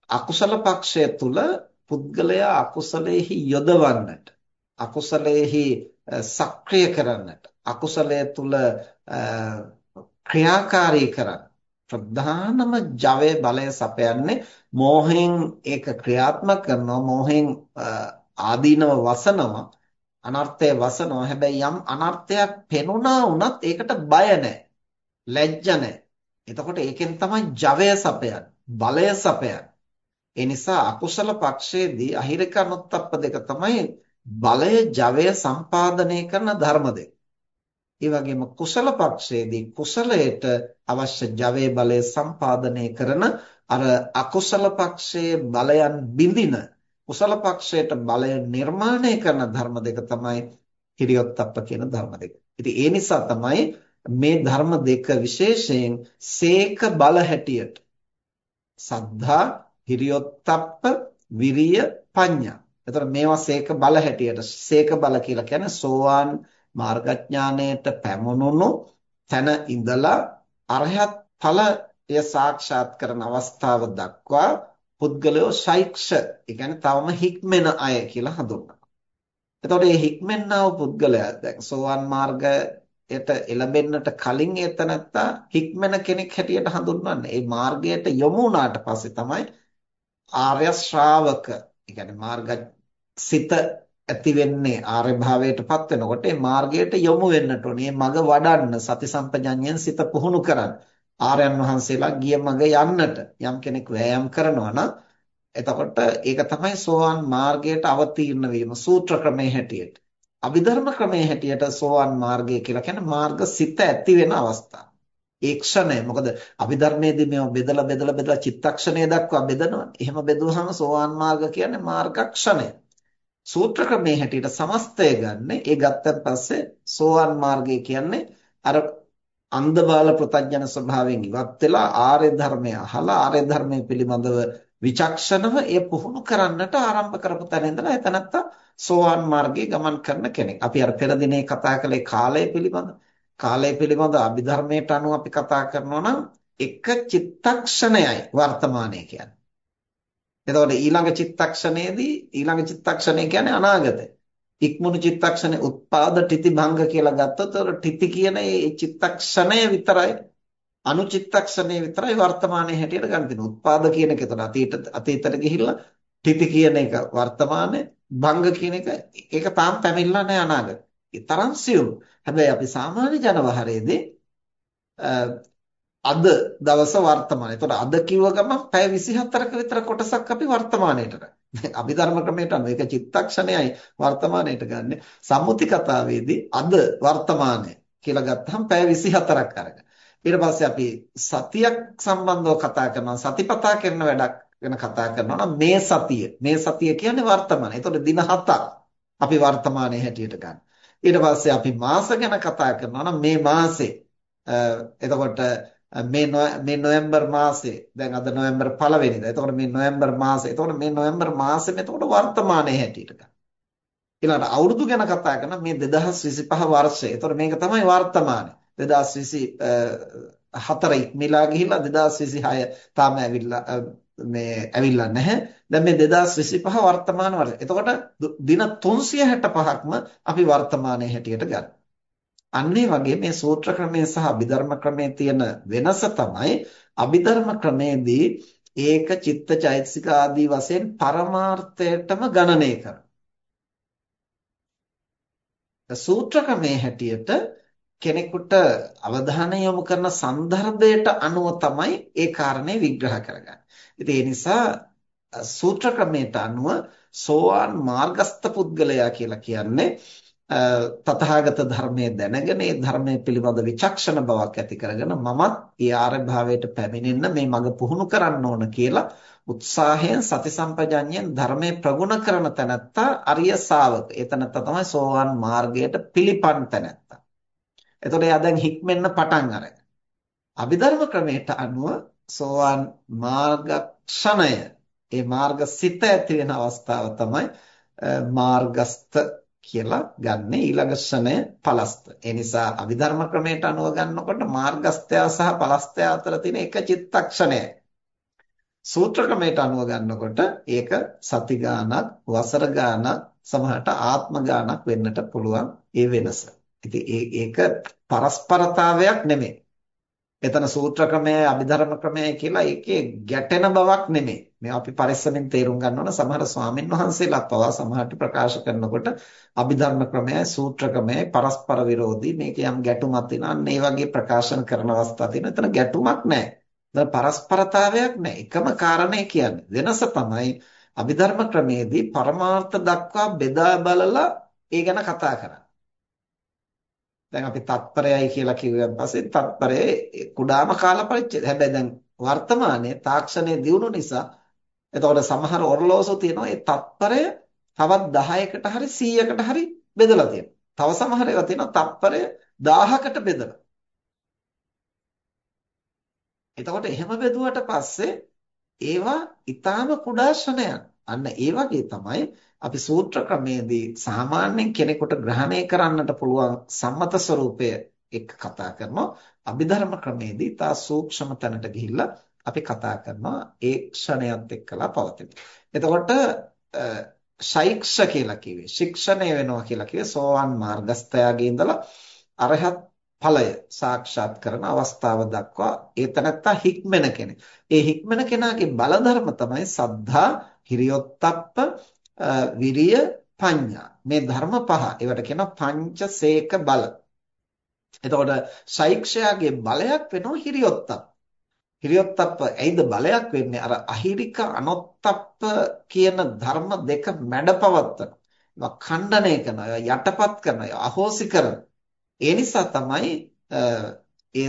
S1: අකුසල පක්ෂය තුල පුද්ගලයා අකුසලයේහි යොදවන්නට අකුසලයේහි සක්‍රිය කරන්නට අකුසලයේ තුල ක්‍රියාකාරී කරන්න ප්‍රධානම ජවයේ බලය සපයන්නේ මෝහයෙන් ඒක ක්‍රියාත්මක කරනවා මෝහයෙන් ආදීනව වසනවා අනර්ථය වසනවා. හැබැයි යම් අනර්ථයක් පෙනුණා වුණත් ඒකට බය නැහැ. ලැජ්ජ නැහැ. එතකොට ඒකෙන් තමයි ජවය සපයන්නේ බලය සපයන්නේ. ඒ නිසා අකුසල පක්ෂයේදී අහිරකනුත්ප්ප දෙක තමයි බලය ජවය සම්පාදනය කරන ධර්ම දෙක. ඒ වගේම කුසල පක්ෂයේදී කුසලයට අවශ්‍ය ජවයේ බලය සම්පාදනය කරන අර අකුසල පක්ෂයේ බලයන් බිඳින කුසල පක්ෂයට බලය නිර්මාණය කරන ධර්ම දෙක තමයි හිරියොත්ප්ප කියන ධර්ම දෙක. ඉතින් ඒ නිසා තමයි මේ ධර්ම දෙක විශේෂයෙන් සේක බල හැටියට සද්ධා හිරියොත්ප්ප විරිය පඤ්ඤා. එතකොට මේවා සේක බල හැටියට සේක බල කියලා කියන්නේ සෝවාන් මාර්ගඥාණයට පැමුණුණු තැන ඉඳලා අරහත් ඵලය සාක්ෂාත් කරන අවස්ථාව දක්වා පුද්ගලයෝ ශෛක්ෂ, ඒ කියන්නේ තවම හික්මෙන අය කියලා හඳුන්වනවා. එතකොට මේ හික්මෙන්නා වූ පුද්ගලයා දැන් සෝවාන් මාර්ගයට එළඹෙන්නට කලින් එතනත්තා හික්මෙන කෙනෙක් හැටියට හඳුන්වන්නේ. මේ මාර්ගයට යොමු වුණාට පස්සේ තමයි ආර්ය ශ්‍රාවක, ඒ කියන්නේ මාර්ග සිත ඇති වෙන්නේ ආර්ය භාවයටපත් වෙනකොට මේ මාර්ගයට යොමු වෙන්නට ඕනේ. මේ මඟ වඩන්න සති සම්පජඤ්ඤයෙන් සිත පුහුණු කරන්න. ආර්යයන් වහන්සේලා ගිය මඟ යන්නට යම් කෙනෙක් වෑයම් කරනවා නම් එතකොට ඒක තමයි සෝවාන් මාර්ගයට අවතීර්ණ වීම සූත්‍ර ක්‍රමයේ හැටියට. අභිධර්ම ක්‍රමයේ හැටියට සෝවාන් මාර්ගය කියලා කියන්නේ මාර්ග සිත ඇති වෙන අවස්ථාව. ඒ ක්ෂණය මොකද අභිධර්මයේදී මේව බෙදලා බෙදලා බෙදලා චිත්තක්ෂණය දක්වා බෙදනවා. එහෙම බෙදුවහම සෝවාන් මාර්ග කියන්නේ මාර්ගක්ෂණය. සූත්‍ර ක්‍රමයේ හැටියට සමස්තය ගන්න. ඒ ගත්තන් පස්සේ සෝවාන් මාර්ගය කියන්නේ අර අන්ධබාල ප්‍රතඥන ස්වභාවයෙන් ඉවත් වෙලා ආර්ය ධර්මය අහලා ආර්ය ධර්මයේ පිළිබඳව විචක්ෂණව ඒ පුහුණු කරන්නට ආරම්භ කරපු තැන ඉඳලා එතනත්ත සෝවාන් මාර්ගයේ ගමන් කරන කෙනෙක්. අපි අර පෙර දිනේ කතා කළේ කාලය පිළිබඳ. කාලය පිළිබඳ අභිධර්මයට අනුව අපි කතා කරනවා නම් එක චිත්තක්ෂණයයි වර්තමානය කියන්නේ. එතකොට ඊළඟ චිත්තක්ෂණයේදී ඊළඟ චිත්තක්ෂණය කියන්නේ අනාගතය. ඉක්මුණු චිත්තක්ෂණේ උත්පාද තිති භංග කියලා ගත්තොත් ඒතර තිති කියන ඒ චිත්තක්ෂණය විතරයි අනුචිත්තක්ෂණය විතරයි වර්තමානයේ හැටියට ගන්න තියෙන්නේ. උත්පාද කියන එක එතන අතීත අතීතයට ගිහිල්ලා තිති කියන එක වර්තමානයේ භංග කියන එක ඒක තාම පැමිණලා නැහැ අනාගතේ. ඒ තරම් සියුම්. හැබැයි අපි සාමාන්‍ය ජනවහරේදී අද දවස වර්තමානයි. එතකොට අද කිව්ව ගමන් පැය 24ක විතර කොටසක් අපි වර්තමානයට ගන්න. අභිධර්ම ක්‍රමයට අනුව ඒක චිත්තක්ෂණයයි වර්තමානයට ගන්න. සම්මුති කතාවේදී අද වර්තමානය කියලා ගත්තහම පැය 24ක් අරගෙන. ඊට පස්සේ අපි සතියක් සම්බන්ධව කතා කරනවා සතිපතා කරන වැඩක් ගැන කතා කරනවා නම් මේ සතිය මේ සතිය කියන්නේ වර්තමානය. එතකොට දින 7ක් අපි වර්තමානයේ හැටියට ගන්න. ඊට පස්සේ අපි මාස ගැන කතා කරනවා නම් මේ මාසේ එතකොට මේ මේ නොවැම්බර් මාසේ දැන් අද නොවැම්බර් පළවෙනිදා. එතකොට මේ නොවැම්බර් මාසේ. එතකොට මේ නොවැම්බර් මාසෙම එතකොට වර්තමානයේ හැටියට ගන්න. ඊළඟට අවුරුදු ගැන කතා කරන මේ 2025 වර්ෂය. එතකොට මේක තමයි වර්තමානය. 2024 ඉක්මලා ගිහිල්ලා 2026 තාම ඇවිල්ලා මේ ඇවිල්ලා නැහැ. දැන් මේ 2025 වර්තමාන වර්ෂය. එතකොට දින 365ක්ම අපි වර්තමානයේ හැටියට ගන්න. අන්න වගේ මේ සූත්‍ර ක්‍රමයේ සහ අභිධර්ම ක්‍රමයේ තියෙන වෙනස තමයි අභිධර්ම ක්‍රමේදී ඒක චිත්ත චෛතසික ආදී වශයෙන් පරමාර්ථයටම ගණනය කරනවා. සූත්‍ර ක්‍රමයේ හැටියට කෙනෙකුට අවධානය යොමු කරන સંદર્ભයට අනුව තමයි ඒ කාරණේ විග්‍රහ කරගන්නේ. ඉතින් ඒ නිසා සූත්‍ර ක්‍රමයට අනුව සෝවාන් මාර්ගස්ත පුද්ගලයා කියලා කියන්නේ තථාගත ධර්මයේ දැනගෙන ඒ ධර්මයේ පිළිබඳ විචක්ෂණ බවක් ඇති කරගෙන මමත් ඒ ආර්ය භාවයට පැමිණෙන්න මේ මඟ පුහුණු කරන්න ඕන කියලා උත්සාහයෙන් සති සම්පජඤ්ඤයෙන් ධර්මයේ ප්‍රගුණ කරන තැනැත්තා අරිය ශාවක. ඒ තැනැත්තා තමයි සෝවාන් මාර්ගයට පිළිපන් තැනැත්තා. එතකොට එයා දැන් හික්මෙන්න පටන් අරගෙන. අභිධර්ම ක්‍රමයට අනුව සෝවාන් මාර්ගක්ෂණය ඒ මාර්ග සිත ඇති වෙන අවස්ථාව තමයි මාර්ගස්ත කියලා ගන්න ඊළඟ ශ්‍රණය පලස්ත. ඒ නිසා අභිධර්ම ක්‍රමයට අනුව ගන්නකොට මාර්ගස්තය සහ පලස්තය අතර තියෙන එක චිත්තක්ෂණයයි. සූත්‍ර ක්‍රමයට අනුව ගන්නකොට ඒක සති ගානක්, වසර ගානක්, සමහරට ආත්ම ගානක් වෙන්නට පුළුවන් ඒ වෙනස. ඉතින් ඒක පරස්පරතාවයක් නෙමෙයි. එතන සූත්‍ර ක්‍රමයයි අභිධර්ම ක්‍රමයයි කියලා ඒකේ ගැටෙන බවක් නෙමෙයි. මේ අපි පරිස්සමෙන් තේරුම් ගන්න ඕන සමහර ස්වාමින් වහන්සේලා පවා සමහරට ප්‍රකාශ කරනකොට අභිධර්ම ක්‍රමයයි සූත්‍ර ක්‍රමයයි පරස්පර විරෝධී මේක යම් ගැටුමක් තියෙනවා. අන්න ඒ වගේ ප්‍රකාශන කරන අවස්ථා තියෙනවා. එතන ගැටුමක් නැහැ. එතන පරස්පරතාවයක් නැහැ. එකම කාරණේ කියන්නේ. වෙනස තමයි අභිධර්ම ක්‍රමයේදී පරමාර්ථ දක්වා බෙදා බලලා ඒ ගැන කතා කරන්නේ. දැන් අපි තත්පරයයි කියලා කිව්වන් පස්සේ තත්පරයේ කුඩාම කාල පරිච්ඡේදය. හැබැයි දැන් වර්තමානයේ තාක්ෂණයේ දියුණු නිසා එතකොට සමහර ඔරලෝසු තියෙනවා ඒ තත්පරය තවත් 10කට හරි 100කට හරි බෙදලා තියෙනවා. තව සමහර ඒවා තියෙනවා තත්පරය 1000කට බෙදලා. එතකොට එහෙම බෙදුවට පස්සේ ඒවා ඊටාම කුඩා ශ්‍රණයන්. අන්න ඒ වගේ තමයි අපි සූත්‍ර ක්‍රමයේදී සාමාන්‍යයෙන් කෙනෙකුට ග්‍රහණය කරන්නට පුළුවන් සම්මත ස්වરૂපය එක්ක කතා කරනවා අභිධර්ම ක්‍රමයේදී තා සූක්ෂම තැනට ගිහිල්ලා අපි කතා කරනවා ඒ ක්ෂණයත් එක්කලා පවතින. එතකොට ශෛක්ෂ කියලා කිව්වේ ශික්ෂණය වෙනවා කියලා කිව්වේ සෝවන් මාර්ගස්ථයාගේ ඉඳලා අරහත් ඵලය සාක්ෂාත් කරන අවස්ථාව දක්වා ඒ තනත්තා හික්මෙන කෙනෙක්. ඒ හික්මෙන කෙනාගේ බල ධර්ම තමයි සද්ධා, හිරියොත්ප්ප, විරිය පඤ්ඤා. මේ ධර්ම පහ. ඒවට කියනවා පංචසේක බල. එතකොට ශෛක්ෂයාගේ බලයක් වෙනවා හිරියොත්තප්ප. හිරියොත්තප්ප ඇයිද බලයක් වෙන්නේ? අර අහිරික අනොත්තප්ප කියන ධර්ම දෙක මැඩපවත්තන ඒවා ඛණ්ඩණය කරනවා යටපත් කරනවා අහෝසි කරන ඒ නිසා තමයි ඒ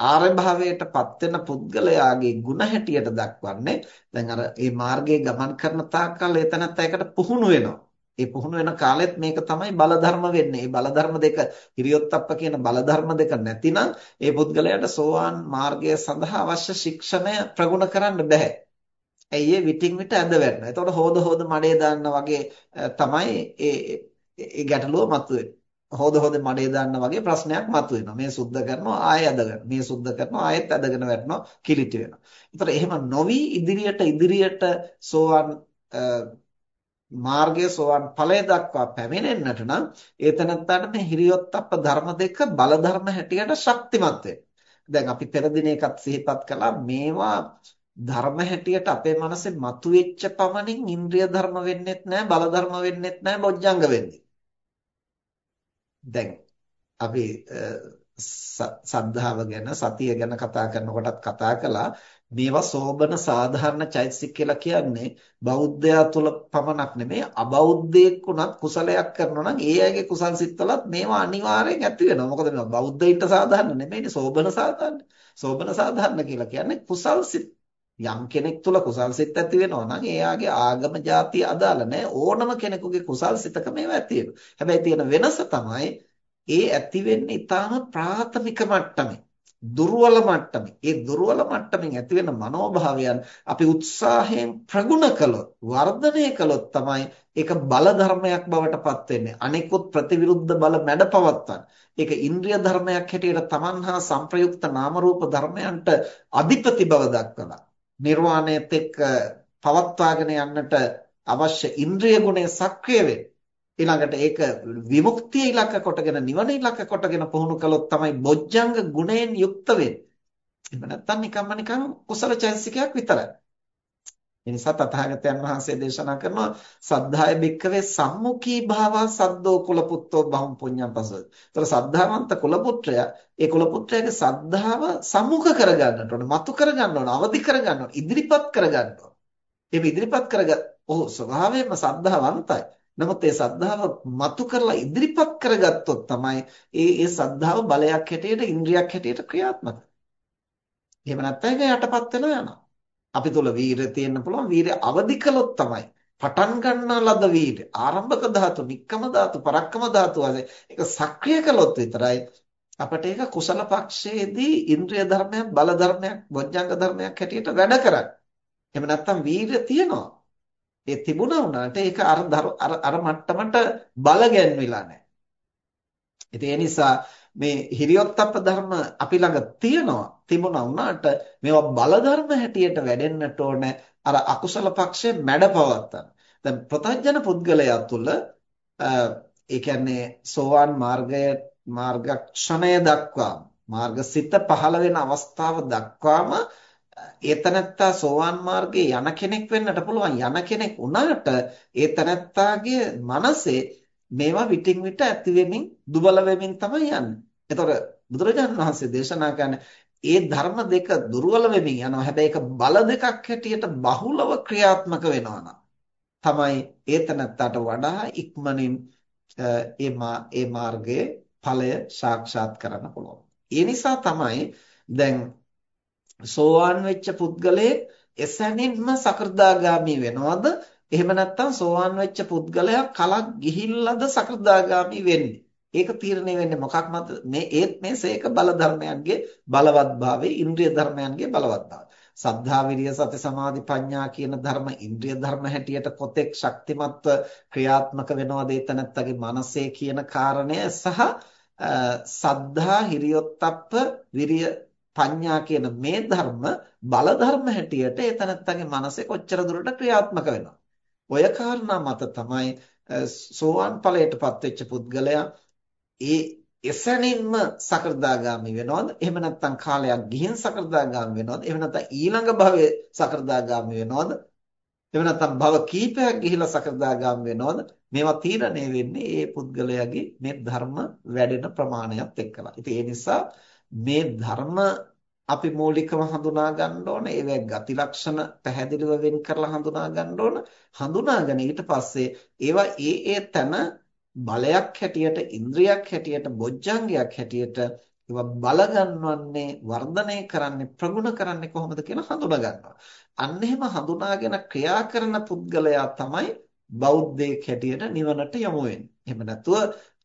S1: ආර්ය භාවයටපත් වෙන පුද්ගලයාගේ ಗುಣ හැටියට දක්වන්නේ දැන් අර මේ මාර්ගයේ ගමන් කරන තාක්කල් එතනත් ඒකට පුහුණු වෙනවා. ඒ පුහුණු වෙන කාලෙත් මේක තමයි බල ධර්ම වෙන්නේ. මේ බල ධර්ම දෙක හිරියොත්ප්ප කියන බල ධර්ම දෙක නැතිනම් ඒ පුද්ගලයාට සෝවාන් මාර්ගය සඳහා අවශ්‍ය ශික්ෂණය ප්‍රගුණ කරන්න බෑ. ඇයි ඒ විටින් විට ඇද වැටෙනවා. එතකොට හොද හොද මඩේ දාන්න වගේ තමයි ඒ ඒ ගැටලුව මතුවෙන්නේ. හොද හොද මඩේ දාන්න වගේ ප්‍රශ්නයක් මතුවෙනවා. මේ සුද්ධ කරනවා ආයෙ ඇදගෙන. මේ සුද්ධ කරනවා ආයෙත් ඇදගෙන වැටෙනවා කිලිටි වෙනවා. ඒතර එහෙම නොවි ඉදිරියට ඉදිරියට සෝවන් මාර්ගය සෝවන් ඵලය දක්වා පැමිණෙන්නට නම් ඒතනත්තාට මේ හිරියොත්ප්ප ධර්ම දෙක බල ධර්ම හැටියට ශක්තිමත් දැන් අපි පෙර දින එකත් සිහිපත් කළා මේවා ධර්ම හැටියට අපේ මනසේ මතුවෙච්ච පමණින් ඉන්ද්‍රිය ධර්ම වෙන්නෙත් නැහැ බල ධර්ම වෙන්නෙත් නැහැ බොජ්ජංග වෙන්නේ දැන් අපි සද්ධාව ගැන සතිය ගැන කතා කරනකොටත් කතා කළා මේවා සෝබන සාධාරණ චෛතසික කියලා කියන්නේ බෞද්ධයා තුල පමණක් නෙමෙයි අබෞද්ධයෙක් උනත් කුසලයක් කරනවා නම් ඒ අයගේ කුසල් සිත්වලත් මේවා අනිවාර්යෙන් ඇති වෙනවා. මොකද මේවා බෞද්ධයින්ට සාධාරණ නෙමෙයිනේ සෝබන සාධාරණ. සෝබන සාධාරණ කියලා කියන්නේ කුසල් සිත්. යම් කෙනෙක් තුල කුසල් සිත් ඇති වෙනවා නම් එයාගේ ආගම ಜಾති අදාළ නැහැ ඕනම කෙනෙකුගේ කුසල් සිතක මේවා ඇති වෙනවා. හැබැයි තියෙන වෙනස තමයි ඒ ඇති වෙන්නේ ඊටාම ප්‍රාථමික මට්ටමේ. දුර්වල මට්ටමේ. ඒ දුර්වල මට්ටමින් ඇති වෙන මනෝභාවයන් අපි උත්සාහයෙන් ප්‍රගුණ කළොත්, වර්ධනය කළොත් තමයි ඒක බල ධර්මයක් බවට පත් වෙන්නේ. අනිකුත් ප්‍රතිවිරුද්ධ බල මැඩපවත්තන. ඒක ඉන්ද්‍රිය ධර්මයක් හැටියට තමන් හා සංප්‍රයුක්ත නාම රූප ධර්මයන්ට අධිපති බව දක්වලා නිර්වාණයත් එක්ක පවත්වාගෙන යන්නට අවශ්‍ය ඉන්ද්‍රිය ගුණය සක්‍රිය වෙන්නේ. ඊළඟට ඒක විමුක්තිය ඉලක්ක කොටගෙන නිවන ඉලක්ක කොටගෙන පුහුණු කළොත් තමයි බොජ්ජංග ගුණයෙන් යුක්ත වෙන්නේ. එහෙම නැත්නම් නිකම්ම නිකම් කුසල චෛතසිකයක් විතරයි. ඒ නිසා තථාගතයන් වහන්සේ දේශනා කරනවා සද්ධාය බික්කවේ සම්මුඛී භාවා සද්දෝ කුල පුත්තෝ බහුම් පුඤ්ඤම් පසෝ. ඒතර සද්ධාවන්ත කුල පුත්‍රයා ඒ කුල පුත්‍රයාගේ සද්ධාව සම්මුඛ කරගන්නට ඕන, මතු කරගන්න ඕන, අවදි කරගන්න ඕන, ඉදිරිපත් කරගන්න ඕන. එහෙම ඉදිරිපත් කරගත් ඔහු ස්වභාවයෙන්ම සද්ධාවන්තයි. නමුත් ඒ සද්ධාව මතු කරලා ඉදිරිපත් කරගත්තොත් තමයි ඒ ඒ සද්ධාව බලයක් හැටියට ඉන්ද්‍රියක් හැටියට ක්‍රියාත්මක. එහෙම නැත්නම් ඒක යටපත් වෙලා යනවා. අපි තුල වීරිය තියෙන්න පුළුවන් වීරිය අවදි කළොත් තමයි පටන් ගන්නා ලද වීරිය ආරම්භක ධාතු, නික්කම ධාතු, පරක්කම ධාතු වශයෙන් ඒක සක්‍රිය කළොත් විතරයි අපිට ඒක කුසල පක්ෂයේදී ඉන්ද්‍රිය ධර්මයක්, බල ධර්මයක්, බොජ්ජංග ධර්මයක් හැටියට වැඩ කරන්නේ. එහෙම නැත්නම් වීරිය තියනවා. ඒ තිබුණා වුණාට ඒක අර අර අර මට්ටමට බල ගැන්විලා නැහැ. ඉතින් ඒ නිසා මේ හිරියොත්ප්ප ධර්ම අපි ළඟ තියෙනවා. තිබුණා වුණාට මේවා බල ධර්ම හැටියට වැඩෙන්නට ඕන අර අකුසල පක්ෂය මැඩපවත්තන. දැන් ප්‍රතඥ පුද්ගලයා තුළ ඒ කියන්නේ සෝවාන් මාර්ගය මාර්ගක්ෂණය දක්වා මාර්ගසිත පහළ වෙන අවස්ථාව දක්වාම ඒතනත්තා සෝවාන් මාර්ගයේ යන කෙනෙක් වෙන්නට පුළුවන් යන කෙනෙක් වුණාට ඒතනත්තාගේ මනසේ මේවා විටින් විට ඇති වෙමින් දුබල වෙමින් තමයි යන්නේ. එතකොට බුදුරජාණන් වහන්සේ දේශනා කරන ඒ ධර්ම දෙක දුර්වල වෙමින් යනවා. හැබැයි ඒක බල දෙකක් හැටියට බහුලව ක්‍රියාත්මක වෙනවා තමයි ඒතනත්තට වඩා ඉක්මනින් ඒ ඒ මාර්ගයේ ඵලය සාක්ෂාත් කරන්න පුළුවන්. ඒ නිසා තමයි දැන් සෝවාන් වෙච්ච පුද්ගලයෙක් එසැනින්ම සකෘදාගාමි වෙනවද? එහෙම නැත්නම් සෝවාන් වෙච්ච පුද්ගලයා කලක් ගිහිල්ලාද සකෘදාගාමි වෙන්නේ? ඒක තීරණය වෙන්නේ මොකක් මත? මේ ඒත් මේ සේක බල ධර්මයන්ගේ බලවත්භාවය, ඉන්ද්‍රිය ධර්මයන්ගේ බලවත්භාවය. සද්ධා විරිය සති සමාධි ප්‍රඥා කියන ධර්ම ඉන්ද්‍රිය ධර්ම හැටියට කොතෙක් ශක්තිමත්ව ක්‍රියාත්මක වෙනවද එතනත්තගේ මනසේ කියන කාරණය සහ සද්ධා හිරියොත්ප්ප විරිය පඤ්ඤා කියන මේ ධර්ම බල ධර්ම හැටියට එතනත්තගේ මනසේ කොච්චර දුරට ක්‍රියාත්මක වෙනවද ඔය කාරණා මත තමයි සෝවාන් ඵලයටපත් වෙච්ච පුද්ගලයා ඒ එසැනින්ම සකෘදාගාමි වෙනවද? එහෙම නැත්නම් කාලයක් ගිහින් සකෘදාගාමි වෙනවද? එහෙම නැත්නම් ඊළඟ භවයේ සකෘදාගාමි වෙනවද? එහෙම නැත්නම් භව කීපයක් ගිහිලා සකෘදාගාමි වෙනවද? මේවා තීරණය වෙන්නේ ඒ පුද්ගලයාගේ මේ ධර්ම වැඩෙන ප්‍රමාණයත් එක්කලා. ඉතින් ඒ නිසා මේ ධර්ම අපි මූලිකව හඳුනා ගන්න ඕන ඒවැ ගති ලක්ෂණ පැහැදිලිව වෙන් කරලා හඳුනා ගන්න ඕන හඳුනාගෙන ඊට පස්සේ ඒවා ඒ ඒ තැන බලයක් හැටියට ඉන්ද්‍රියක් හැටියට බොජ්ජංගයක් හැටියට ඒවා බල ගන්නවන්නේ වර්ධනය කරන්නේ ප්‍රගුණ කරන්නේ කොහොමද කියලා හඳුනා ගන්නවා. අන්න එහෙම හඳුනාගෙන ක්‍රියා කරන පුද්ගලයා තමයි බෞද්ධයෙක් හැටියට නිවනට යොමු වෙන්නේ. එහෙම නැතුව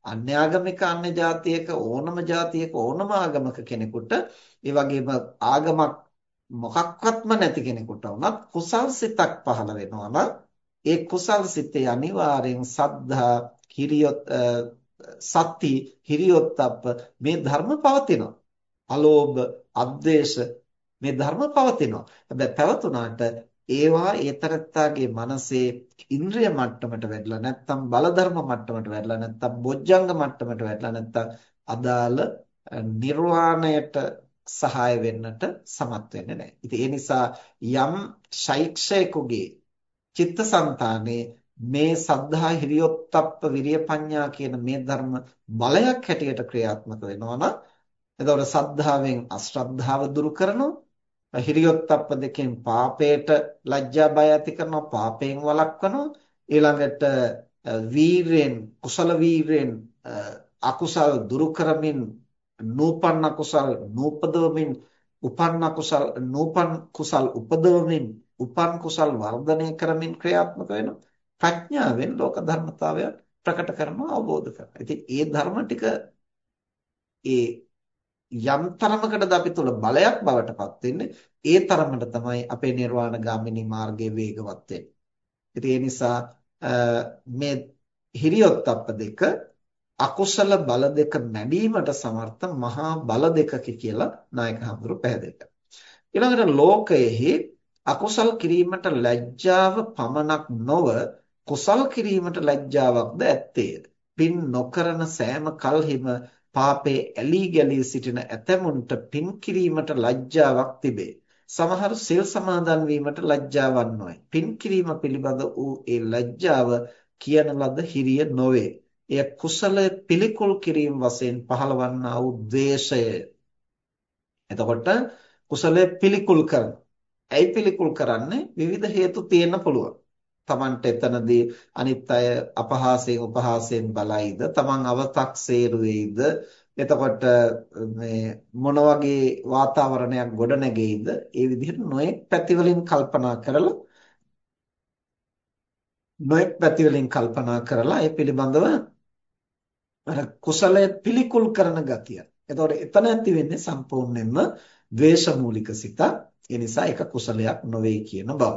S1: අන්‍යාගමික අන්‍ය જાතියක ඕනම જાතියක ඕනම ආගමක කෙනෙකුට ඒ වගේම ආගමක් මොකක්වත්ම නැති කෙනෙකුට වුණත් කුසල් සිතක් පහළ වෙනවා නම් ඒ කුසල් සිතේ අනිවාර්යෙන් සද්ධා හිරියොත් සති හිරියොත්ප්ප මේ ධර්ම පවතිනවා. අලෝභ, අද්වේෂ මේ ධර්ම පවතිනවා. හැබැයි පැවතුනාට ඒවා ඒතරත්තාගේ මනසේ ඉන්ද්‍රිය මට්ටමට වැඩිලා නැත්නම් බල ධර්ම මට්ටමට වැඩිලා නැත්නම් බොජ්ජංග මට්ටමට වැඩිලා නැත්නම් අදාළ නිර්වාණයට සහාය වෙන්නට සමත් වෙන්නේ නැහැ. ඉතින් ඒ නිසා යම් ශෛක්ෂයකගේ චිත්තසංතානයේ මේ සද්ධා හිරියොත්ප්ප විරිය පඤ්ඤා කියන මේ ධර්ම බලයක් හැටියට ක්‍රියාත්මක වෙනවා නම් එතකොට සද්ධාවෙන් අශ්‍රද්ධාව දුරු කරනවා හිරියොත්ප්ප දෙකෙන් පාපයට ලැජ්ජා බය ඇති කරනවා පාපයෙන් වළක්වනවා ඊළඟට වීරයෙන් කුසල වීරයෙන් අකුසල් දුරු කරමින් නූපන්න කුසල් නූපදවමින් උපන්න කුසල් නූපන් කුසල් උපදවමින් උපන් කුසල් වර්ධනය කරමින් ක්‍රියාත්මක වෙනවා ප්‍රඥාවෙන් ලෝක ධර්මතාවයන් ප්‍රකට කරනවා අවබෝධ කරනවා. ඉතින් ඒ ධර්ම ටික ඒ යම් තරමකටද අපි තුල බලයක් බවට පත් වෙන්නේ ඒ තරමට තමයි අපේ නිර්වාණ ගාමිනී මාර්ගයේ වේගවත් වෙන්නේ. ඉතින් ඒ නිසා මේ හිරියොත්ප්ප දෙක අකුසල බල දෙක මැඩීමට සමර්ථ මහා බල දෙකක කියලා නායක හඳුරු පැහැදිලි කරනවා. ඊළඟට ලෝකයේ අකුසල් කිරීමට ලැජ්ජාව පමණක් නොව කුසල් කිරීමට ලැජ්ජාවක්ද ඇත්තේද? පින් නොකරන සෑම කල්හිම පාපේ ඇලී ගැලී සිටින ඇතැමුන්ට පින් කිරීමට ලැජ්ජාවක් තිබේ. සමහර සිල් සමාදන් වීමට ලැජ්ජාවක් නොවේ. පින් කිරීම පිළිබඳ වූ ඒ ලැජ්ජාව කියන ලද හිරිය නොවේ. එය කුසල පිළිකුල් කිරීම වශයෙන් පහළවන්නා වූ ද්වේෂය. එතකොට කුසලයේ පිළිකුල් කරන. ඇයි පිළිකුල් කරන්නේ? විවිධ හේතු තියෙන්න පුළුවන්. Tamanට එතනදී අනිත් අය අපහාසයෙන් උපහාසයෙන් බලයිද? Taman අව탁සේරු වෙයිද? එතකොට මේ මොන වගේ වාතාවරණයක් ගොඩනැගෙයිද? ඒ විදිහට නොයෙක් පැතිවලින් කල්පනා කරලා නොයෙක් පැතිවලින් කල්පනා කරලා ඒ පිළිබඳව අර කුසලය පිළිකුල් කරන ගතිය. එතකොට එතන ඇති වෙන්නේ සම්පූර්ණයෙන්ම ද්වේෂ මූලික සිත. ඒ නිසා ඒක කුසලයක් නොවේ කියන බව.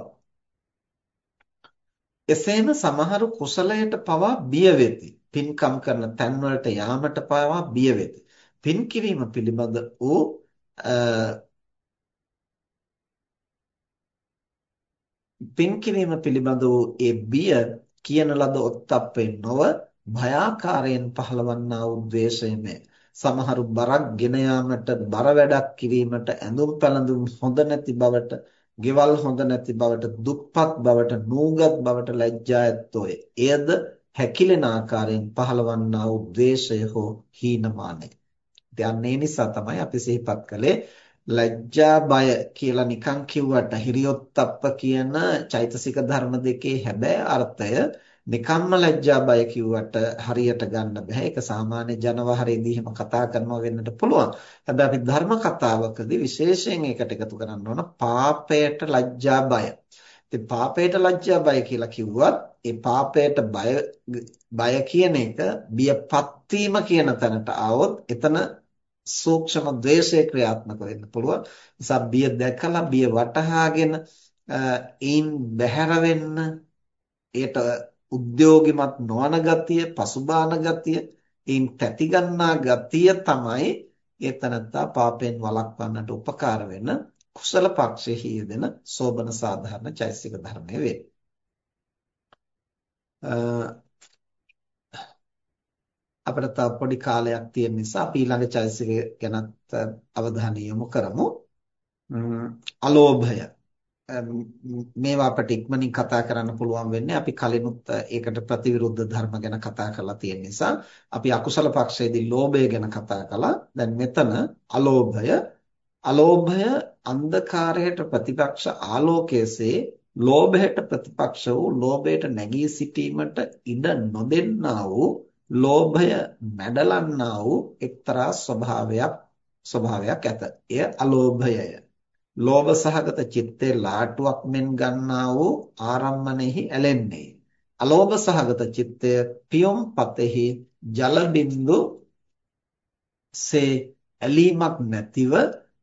S1: එසේම සමහරු කුසලයට පවා බිය වෙති. පින්කම් කරන තැන් වලට යාමට පවා බිය වෙති. පින් කිරීම පිළිබඳ වූ පින් කිරීම පිළිබඳ වූ ඒ බිය කියන ලද ඔත්තප්පේ නොව භයාකාරයෙන් පහළවන්නා වූ ද්වේෂයමය. සමහරු බරක් ගෙන යාමට බර වැඩක් කිරීමට ඇඳුම් පැළඳුම් හොඳ නැති බවට ගෙවල් හොඳ නැති බවට දුප්පත් බවට නූගත් බවට ලැජ්ජා ඇත්තෝය. එයද හැකිලෙන ආකාරයෙන් පහළවන්නා වූ ද්වේෂය හෝ හීනමානය. දැන් ඒ නිසා තමයි අපි සිහිපත් කළේ ලැජ්ජා බය කියලා නිකන් කිව්වට හිරියොත්ප්ප කියන චෛතසික ධර්ම දෙකේ හැබෑ අර්ථය නිකම්ම ලැජ්ජා බය කිව්වට හරියට ගන්න බෑ. ඒක සාමාන්‍ය ජනවහරේදී එහෙම කතා කරනවා වෙන්නට පුළුවන්. හැබැයි අපි ධර්ම කතාවකදී විශේෂයෙන් ඒකට එකතු කරන්න ඕන පාපයට ලැජ්ජා බය. ඉතින් පාපයට ලැජ්ජා බය කියලා කිව්වත් ඒ පාපයට බය බය කියන එක බියපත් වීම කියන තැනට ආවොත් එතන සූක්ෂම ද්වේෂය ක්‍රියාත්මක වෙන්න පුළුවන්. නිසා බිය දැකලා බිය වටහාගෙන ඒන් බැහැර වෙන්න ඒට උද්‍යෝගිමත් නොවන ගතිය, පසුබාන ගතිය, ඒන් තැති ගන්නා ගතිය තමයි ඒ තනත්තා පාපයෙන් වළක්වන්නට උපකාර වෙන කුසල පක්ෂෙහි යෙදෙන සෝබන සාධාරණ චෛසික ධර්මයේ වේ. අපිට තව පොඩි කාලයක් තියෙන නිසා අපි ඊළඟ චෛසික ගැනත් අවධානය යොමු කරමු. අලෝභය මේවා අපිට ඉක්මනින් කතා කරන්න පුළුවන් වෙන්නේ අපි කලිනුත් ඒකට ප්‍රතිවිරුද්ධ ධර්ම ගැන කතා කරලා තියෙන නිසා අපි අකුසල පක්ෂයේදී ලෝභය ගැන කතා කළා. දැන් මෙතන අලෝභය අලෝභය අන්ධකාරයට ප්‍රතිපක්ෂ ආලෝකයේසේ ලෝභයට ප්‍රතිපක්ෂ වූ ලෝභයට නැගී සිටීමට ඉඩ නොදෙන්නා වූ ලෝභය මැඩලන්නා වූ එක්තරා ස්වභාවයක් ස්වභාවයක් ඇත. එය අලෝභයය. ලෝභ සහගත චිත්තේ ලාටුවක් මෙන් ගන්නා වූ ආරම්මණයෙහි ඇලෙන්නේ. අලෝභ සහගත චිත්තය පියොම් පතෙහි ජල බින්දු සේ ඇලීමක් නැතිව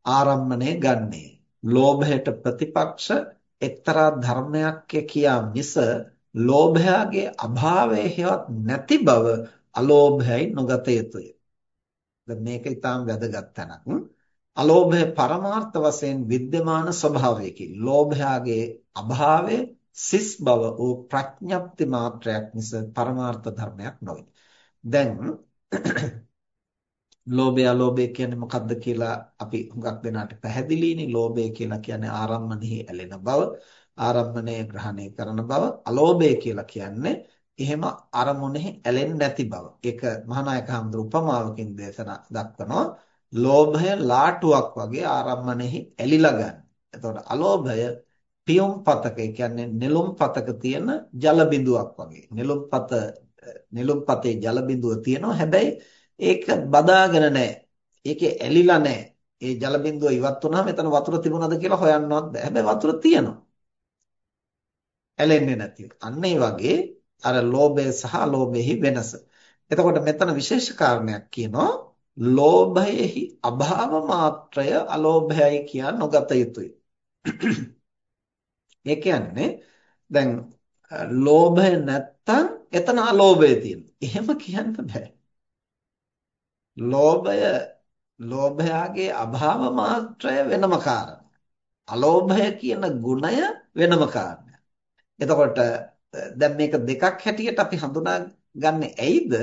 S1: ආරම්මණය ගන්නේ. ලෝභයට ප්‍රතිපක්ෂ එක්තරා ධර්මයක් කියා මිස ලෝභයාගේ අභාවය හේවත් නැති බව අලෝභයයි නොගත යුතුය. දැන් මේක ඊටාම් වැදගත් තැනක්. අලෝභය පරමාර්ථ වශයෙන් विद्यमान ස්වභාවයකි. ලෝභයාගේ අභාවය සිස් බව වූ ප්‍රඥප්ති මාත්‍රයක් මිස පරමාර්ථ ධර්මයක් නොවේ. දැන් ලෝභය අලෝභය කියන්නේ මොකක්ද කියලා අපි හුඟක් දෙනාට පැහැදිලිනේ. ලෝභය කියලා කියන්නේ ආරම්මණෙහි ඇලෙන බව, ආරම්මණය ග්‍රහණය කරන බව. අලෝභය කියලා කියන්නේ එහෙම අරමුණෙහි ඇලෙන්නේ නැති බව. ඒක මහානායක හඳු උපමාවකින් දේශනා දක්වනවා. ලෝභය ලාටුවක් වගේ ආරම්මණයෙහි ඇලිලා ගන්න. එතකොට අලෝභය පියුම් පතක ඒ කියන්නේ නෙළුම් පතක තියෙන ජල බිඳුවක් වගේ. නෙළුම් පත නෙළුම් පතේ ජල බිඳුව තියෙනවා. හැබැයි ඒක බදාගෙන නැහැ. ඒකේ ඇලිලා නැහැ. ඒ ජල බිඳුව ඉවත් වුණාම එතන වතුර තිබුණාද කියලා හොයන්නවත් බෑ. හැබැයි වතුර තියෙනවා. ඇලෙන්නේ නැති. අන්න ඒ වගේ අර ලෝභය සහ අලෝභයෙහි වෙනස. එතකොට මෙතන විශේෂ කාරණයක් කියනවා ලෝභයෙහි අභාව මාත්‍රය අලෝභයයි කියා නොගත යුතුය. ඒ කියන්නේ දැන් ලෝභය නැත්තම් එතන අලෝභය තියෙනවා. එහෙම කියන්න බෑ. ලෝභය ලෝභයාගේ අභාව මාත්‍රය වෙනම කාරණා. අලෝභය කියන ගුණය වෙනම කාරණා. එතකොට දැන් මේක දෙකක් හැටියට අපි හඳුනාගන්නේ ඇයිද?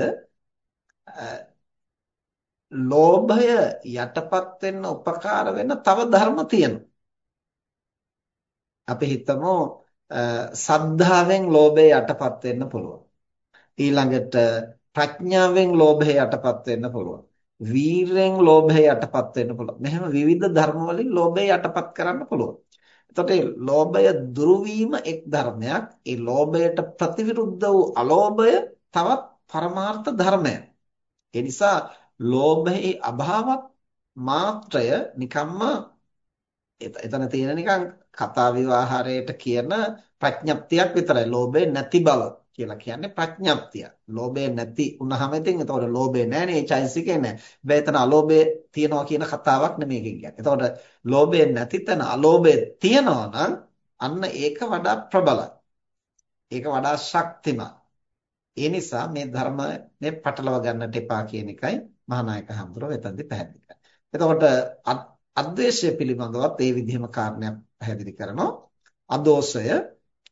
S1: ලෝභය යටපත් වෙන්න උපකාර වෙන තව ධර්ම තියෙනවා. අපි හිතමු සද්ධාවෙන් ලෝභය යටපත් වෙන්න පුළුවන්. ඊළඟට ප්‍රඥාවෙන් ලෝභය යටපත් වෙන්න පුළුවන්. වීරයෙන් ලෝභය යටපත් වෙන්න පුළුවන්. මෙහෙම විවිධ ධර්ම වලින් ලෝභය යටපත් කරන්න පුළුවන්. එතකොට මේ ලෝභය දුරු එක් ධර්මයක්. ඒ ලෝභයට ප්‍රතිවිරුද්ධ වූ අලෝභය තවත් පරමාර්ථ ධර්මයක්. ඒ නිසා ලෝභයේ අභාවත් මාත්‍රය නිකම්ම එතන තියෙන නිකන් කතා විවාහාරයට කියන ප්‍රඥප්තියක් විතරයි. ලෝභය නැති බව කියලා කියන්නේ ප්‍රඥප්තිය. ලෝභය නැති වුනහම ඉතින් එතකොට ලෝභය නැහැනේ, ඒ චෛසිකේ නැහැ. හැබැයි එතන අලෝභය තියනවා කියන කතාවක් නෙමෙයි කියන්නේ. එතකොට ලෝභය නැති තැන අලෝභය තියනවා නම් අන්න ඒක වඩා ප්‍රබලයි. ඒක වඩා ශක්තිමත්. ඒ නිසා මේ ධර්ම මේ පටලව ගන්නට එපා කියන එකයි මහානායක හඳුරව එතනදී පැහැදිලි කරන්නේ. එතකොට අද්වේෂය පිළිබඳවත් ඒ විදිහම කාරණයක් පැහැදිලි කරනවා. අදෝෂය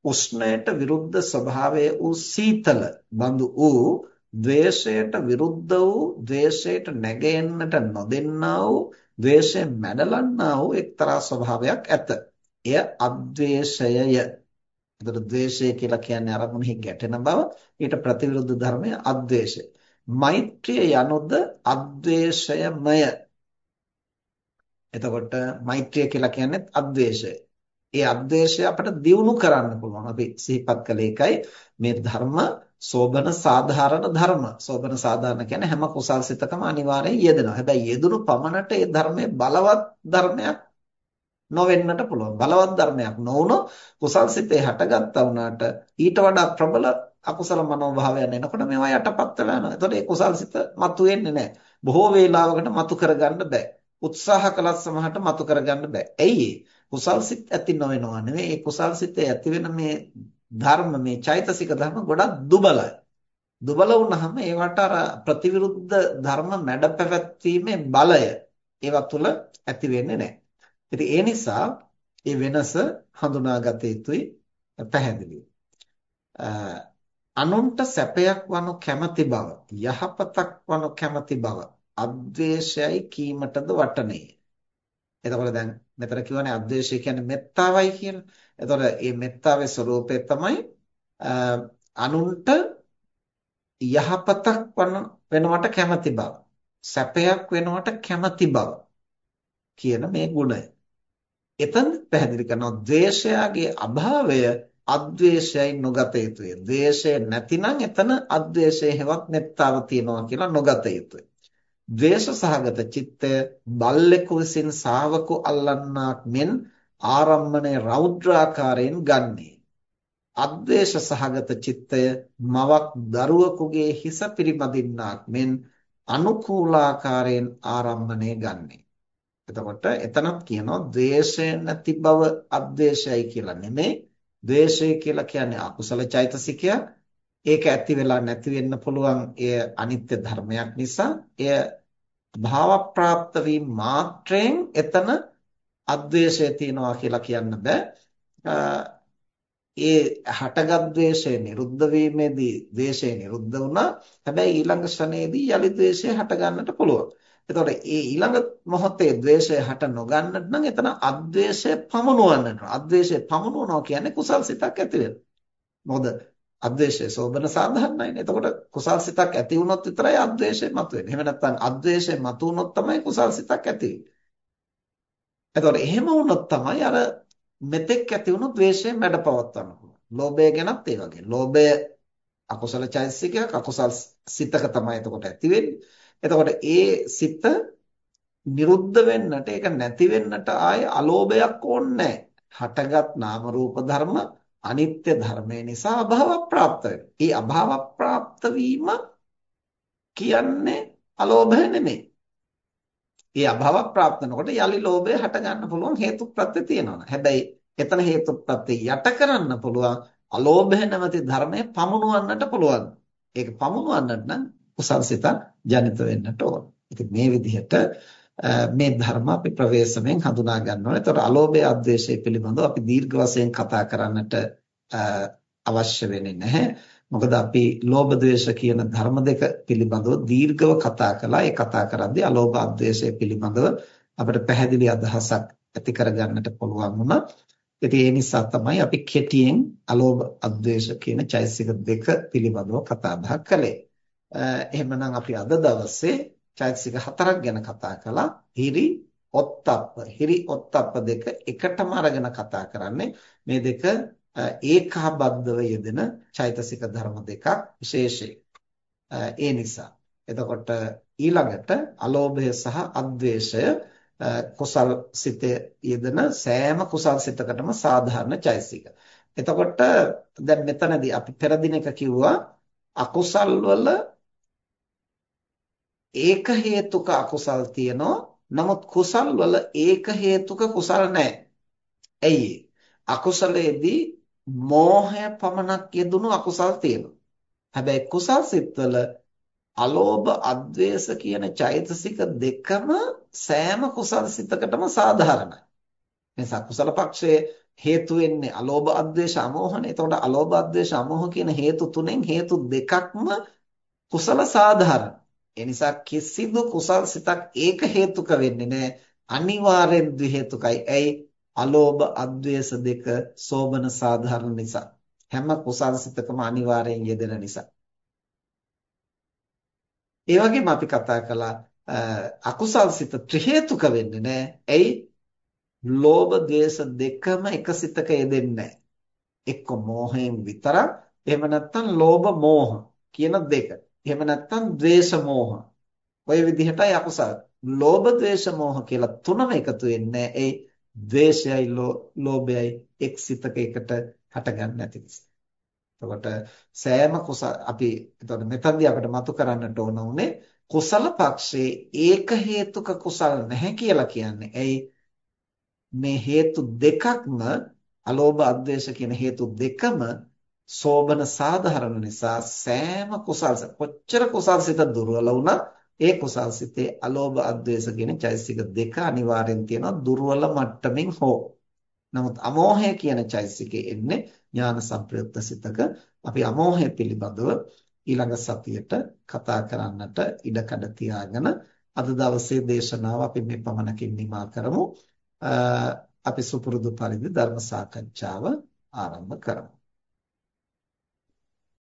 S1: උෂ්ණයට විරුද්ධ ස්වභාවය වූ සීතල බඳු වූ ද්වේෂයට විරුද්ධ වූ ද්වේෂයට නැගෙන්නට නොදෙන්නා වූ ද්වේෂය මැඩලන්නා වූ එක්තරා ස්වභාවයක් ඇත. එය අද්වේෂයය. එතකොට ද්වේෂය කියලා කියන්නේ අරමුණෙහි ගැටෙන බව. ඊට ප්‍රතිවිරුද්ධ ධර්මය අද්වේෂය. මෛත්‍රිය යනොද අද්වේෂයමය. එතකොට මෛත්‍රිය කියලා කියන්නේ අද්වේෂය. ඒ අද්වේෂය අපිට දියුණු කරන්න පුළුවන්. අපි සිහිපත් කළ එකයි මේ ධර්ම සෝබන සාධාරණ ධර්ම. සෝබන සාධාරණ කියන්නේ හැම කුසල් සිතකම අනිවාර්යෙන් යෙදෙනවා. හැබැයි යෙදුණු පමණට ඒ ධර්මයේ බලවත් ධර්මයක් නොවෙන්නට පුළුවන්. බලවත් ධර්මයක් නොවුනොත් කුසල් සිතේ හටගත්තා වුණාට ඊට වඩා ප්‍රබල අකුසල මනෝභාවයන් එනකොට මේවා යටපත් වෙලා යනවා. එතකොට ඒ කුසල් සිත මතුවෙන්නේ නැහැ. බොහෝ වේලාවකට මතු කරගන්න බෑ. උත්සාහ කළත් සමහරට මතු කරගන්න බෑ. ඇයි කුසල් සිත් ඇති නොවෙනවා නෙවෙයි. ඒ කුසල් සිතේ ඇති වෙන මේ ධර්ම මේ චෛතසික ධර්ම ගොඩක් දුබලයි. දුබල වුණාම ඒවට අර ප්‍රතිවිරුද්ධ ධර්ම මැඩ පැවැත්වීමේ බලය ඒවා තුල ඇති වෙන්නේ නැහැ. ඉතින් ඒ නිසා මේ වෙනස හඳුනාගත යුතුයි පැහැදිලිව. අනුන්ට සැපයක් වනු කැමැති බව යහපතක් වනු කැමැති බව අද්වේෂයයි කීමටද වටනේ. එතකොට දැන් මෙතන කියවනේ අද්වේෂය කියන්නේ මෙත්තාවයි කියලා. එතකොට මේ මෙත්තාවේ ස්වરૂපය තමයි අනුන්ට යහපතක් වෙනවට කැමැති බව. සැපයක් වෙනවට කැමැති බව කියන මේ ගුණය. එතන පැහැදිලි කරනවා ද්වේෂයාගේ අභාවය අද්වේෂයයි නොගත යුතුය. ද්වේෂය නැතිනම් එතන අද්වේෂය හැවත් මෙත්තාව තියනවා කියලා නොගත යුතුය. ද්වේෂ සහගත චිත්තය බල්ලෙකු විසින් ශාවකු අල්ලන්නාක් මෙන් ආරම්මණය රෞද්‍රාකාරයෙන් ගන්නේ. අද්වේෂ සහගත චිත්තය මවක් දරුවෙකුගේ හිස පිරිමදින්නාක් මෙන් අනුකූලාකාරයෙන් ආරම්මණය ගන්නේ. එතකොට එතනත් කියනවා ද්වේෂය නැති බව අද්වේෂයයි කියලා නෙමෙයි. ද්වේෂය කියලා කියන්නේ අකුසල චෛතසිකයක්. ඒක ඇති වෙලා නැති වෙන්න පුළුවන් එය අනිත්‍ය ධර්මයක් නිසා එය භාව ප්‍රාප්ත වීම මාත්‍රයෙන් එතන අද්වේෂය තියනවා කියලා කියන්න බෑ. ඒ හටගත් ද්වේෂය නිරුද්ධ වීමේදී ද්වේෂය නිරුද්ධ වුණා. හැබැයි ඊළඟ ශ්‍රණයේදී යලි ද්වේෂය හට ගන්නට පුළුවන්. එතකොට ඒ ඊළඟ මොහොතේ ද්වේෂය හට නොගන්නට නම් එතන අද්වේෂය පමුණුවන්නට. අද්වේෂය පමුණුවනවා කියන්නේ කුසල් සිතක් ඇති වෙනවා. මොකද අද්වේෂය සෝබන සාධාරණයිනේ. එතකොට කුසල් සිතක් ඇති වුණොත් විතරයි අද්වේෂය මතුවෙන්නේ. එහෙම නැත්නම් අද්වේෂය මතු වුණොත් තමයි කුසල් සිතක් ඇති වෙන්නේ. එතකොට එහෙම වුණොත් තමයි අර මෙතෙක් ඇති වුණු ද්වේෂය මැඩපවත්වන්න පුළුවන්. ලෝභය ගැනත් ඒ වගේ. ලෝභය අකුසල චෛතසිකයක් අකුසල් සිතක තමයි එතකොට ඇති වෙන්නේ. එතකොට ඒ සිත නිරුද්ධ වෙන්නට ඒක නැති වෙන්නට ආය අලෝභයක් ඕනේ හටගත් නාම රූප ධර්ම අනිත්‍ය ධර්මය නිසා අභාව ප්‍රාප්ත වෙනවා. ඒ අභාව ප්‍රාප්ත වීම කියන්නේ අලෝභය නෙමෙයි. ඒ අභාව ප්‍රාප්ත වෙනකොට යලි ලෝභය හට ගන්න පුළුවන් හේතුප්‍රත්‍ය තියෙනවා. හැබැයි එතන හේතුප්‍රත්‍ය යට කරන්න පුළුවන් අලෝභය නැමැති ධර්මය පමුණුවන්නට පුළුවන්. ඒක පමුණුවන්නට නම් කුසල්සිත ජනිත වෙන්නට ඕන. ඉතින් මේ විදිහට මේ ධර්ම අපි ප්‍රවේශමෙන් හඳුනා ගන්න ඕනේ. ඒතර අලෝභය අද්වේෂය පිළිබඳව අපි දීර්ඝ වශයෙන් කතා කරන්නට අවශ්‍ය වෙන්නේ නැහැ. මොකද අපි ලෝභ ද්වේෂ කියන ධර්ම දෙක පිළිබඳව දීර්ඝව කතා කළා. ඒ කතා කරද්දී අලෝභ අද්වේෂය පිළිබඳව අපිට පැහැදිලි අදහසක් ඇති කරගන්නට පුළුවන් වුණා. ඉතින් ඒ නිසා තමයි අපි කෙටියෙන් අලෝභ අද්වේෂ කියන චෛතසික දෙක පිළිබඳව කතා බහ කළේ. එහෙමනම් අපි අද දවසේ චෛතසික හතරක් ගැන කතා කළා. හිරි, ඔත්තප්ප. හිරි, ඔත්තප්ප දෙක එකටම අරගෙන කතා කරන්නේ මේ දෙක ඒකාබද්ධව යෙදෙන චෛතසික ධර්ම දෙකක් විශේෂයෙන්. ඒ නිසා එතකොට ඊළඟට අලෝභය සහ අද්වේෂය කුසල් සිතේ යෙදෙන සෑම කුසල් සිතකටම සාධාරණ චෛතසික. එතකොට දැන් මෙතනදී අපි පෙර දිනක කිව්වා අකුසල් වල ඒක හේතුක අකුසල් තියෙනවා. නමුත් කුසල් වල ඒක හේතුක කුසල් නැහැ. ඇයි අකුසලයේදී මෝහය පමණක් යෙදුණු අකුසල් තියෙනවා. හැබැයි කුසල් සිත්වල අලෝභ අද්වේෂ කියන චෛතසික දෙකම සෑම කුසල් සිතකටම සාධාරණයි. මේ සකුසල පක්ෂයේ හේතු වෙන්නේ අලෝභ අද්වේෂ අමෝහනේ. එතකොට අලෝභ අද්වේෂ අමෝහ කියන හේතු තුනෙන් හේතු දෙකක්ම කුසල සාධාරණ. ඒ නිසා කිසිදු කුසල් සිතක් ඒක හේතුක වෙන්නේ නැහැ. අනිවාර්යෙන් ද්වි හේතුකයි. ඇයි? අලෝභ අද්වේෂ දෙක සෝබන සාධාරණ නිසා. හැම කුසල් සිතකම අනිවාර්යෙන් යෙදෙන නිසා. ඒ වගේම අපි කතා කළා අකුසල් සිත ත්‍රි හේතුක වෙන්නේ නැහැ. ඇයි? ලෝභ, ද්වේෂ දෙකම එක සිතක යෙදෙන්නේ නැහැ. එක්ක මෝහයෙන් විතරක්, එහෙම නැත්නම් ලෝභ, මෝහ කියන දෙක. එහෙම නැත්නම් ද්වේෂ, මෝහ. ඔය විදිහටයි අකුසල්. ලෝභ, ද්වේෂ, මෝහ කියලා තුනම එකතු වෙන්නේ ඒ ද්වේෂයයි ලෝභයයි එක් සිතක එකට හටගන්නේ නැති නිසා. එතකොට සෑම කුසල අපි එතකොට මෙතනදී අපිට මතු කරන්නට ඕන උනේ කුසල පක්ෂයේ ඒක හේතුක කුසල නැහැ කියලා කියන්නේ. ඇයි මේ හේතු දෙකක්ම අලෝභ අද්වේෂ කියන හේතු දෙකම සෝබන සාධාරණ නිසා සෑම කුසල් කොච්චර කුසල්සිත දුර්වල වුණත් ඒ කුසල්සිතේ අලෝභ අද්වේෂ කියන චෛතසික දෙක අනිවාර්යෙන් තියෙනවා දුර්වල මට්ටමින් හෝ නමුත් අමෝහය කියන චෛතසිකේ එන්නේ ඥාන සම්ප්‍රයුක්ත සිතක. අපි අමෝහය පිළිබඳව ඊළඟ සතියට කතා කරන්නට ඉඩකඩ තියාගෙන අද දවසේ දේශනාව අපි මේ පමණකින් නිමා කරමු. අපි සුපුරුදු පරිදි ධර්ම සාකච්ඡාව ආරම්භ කරමු.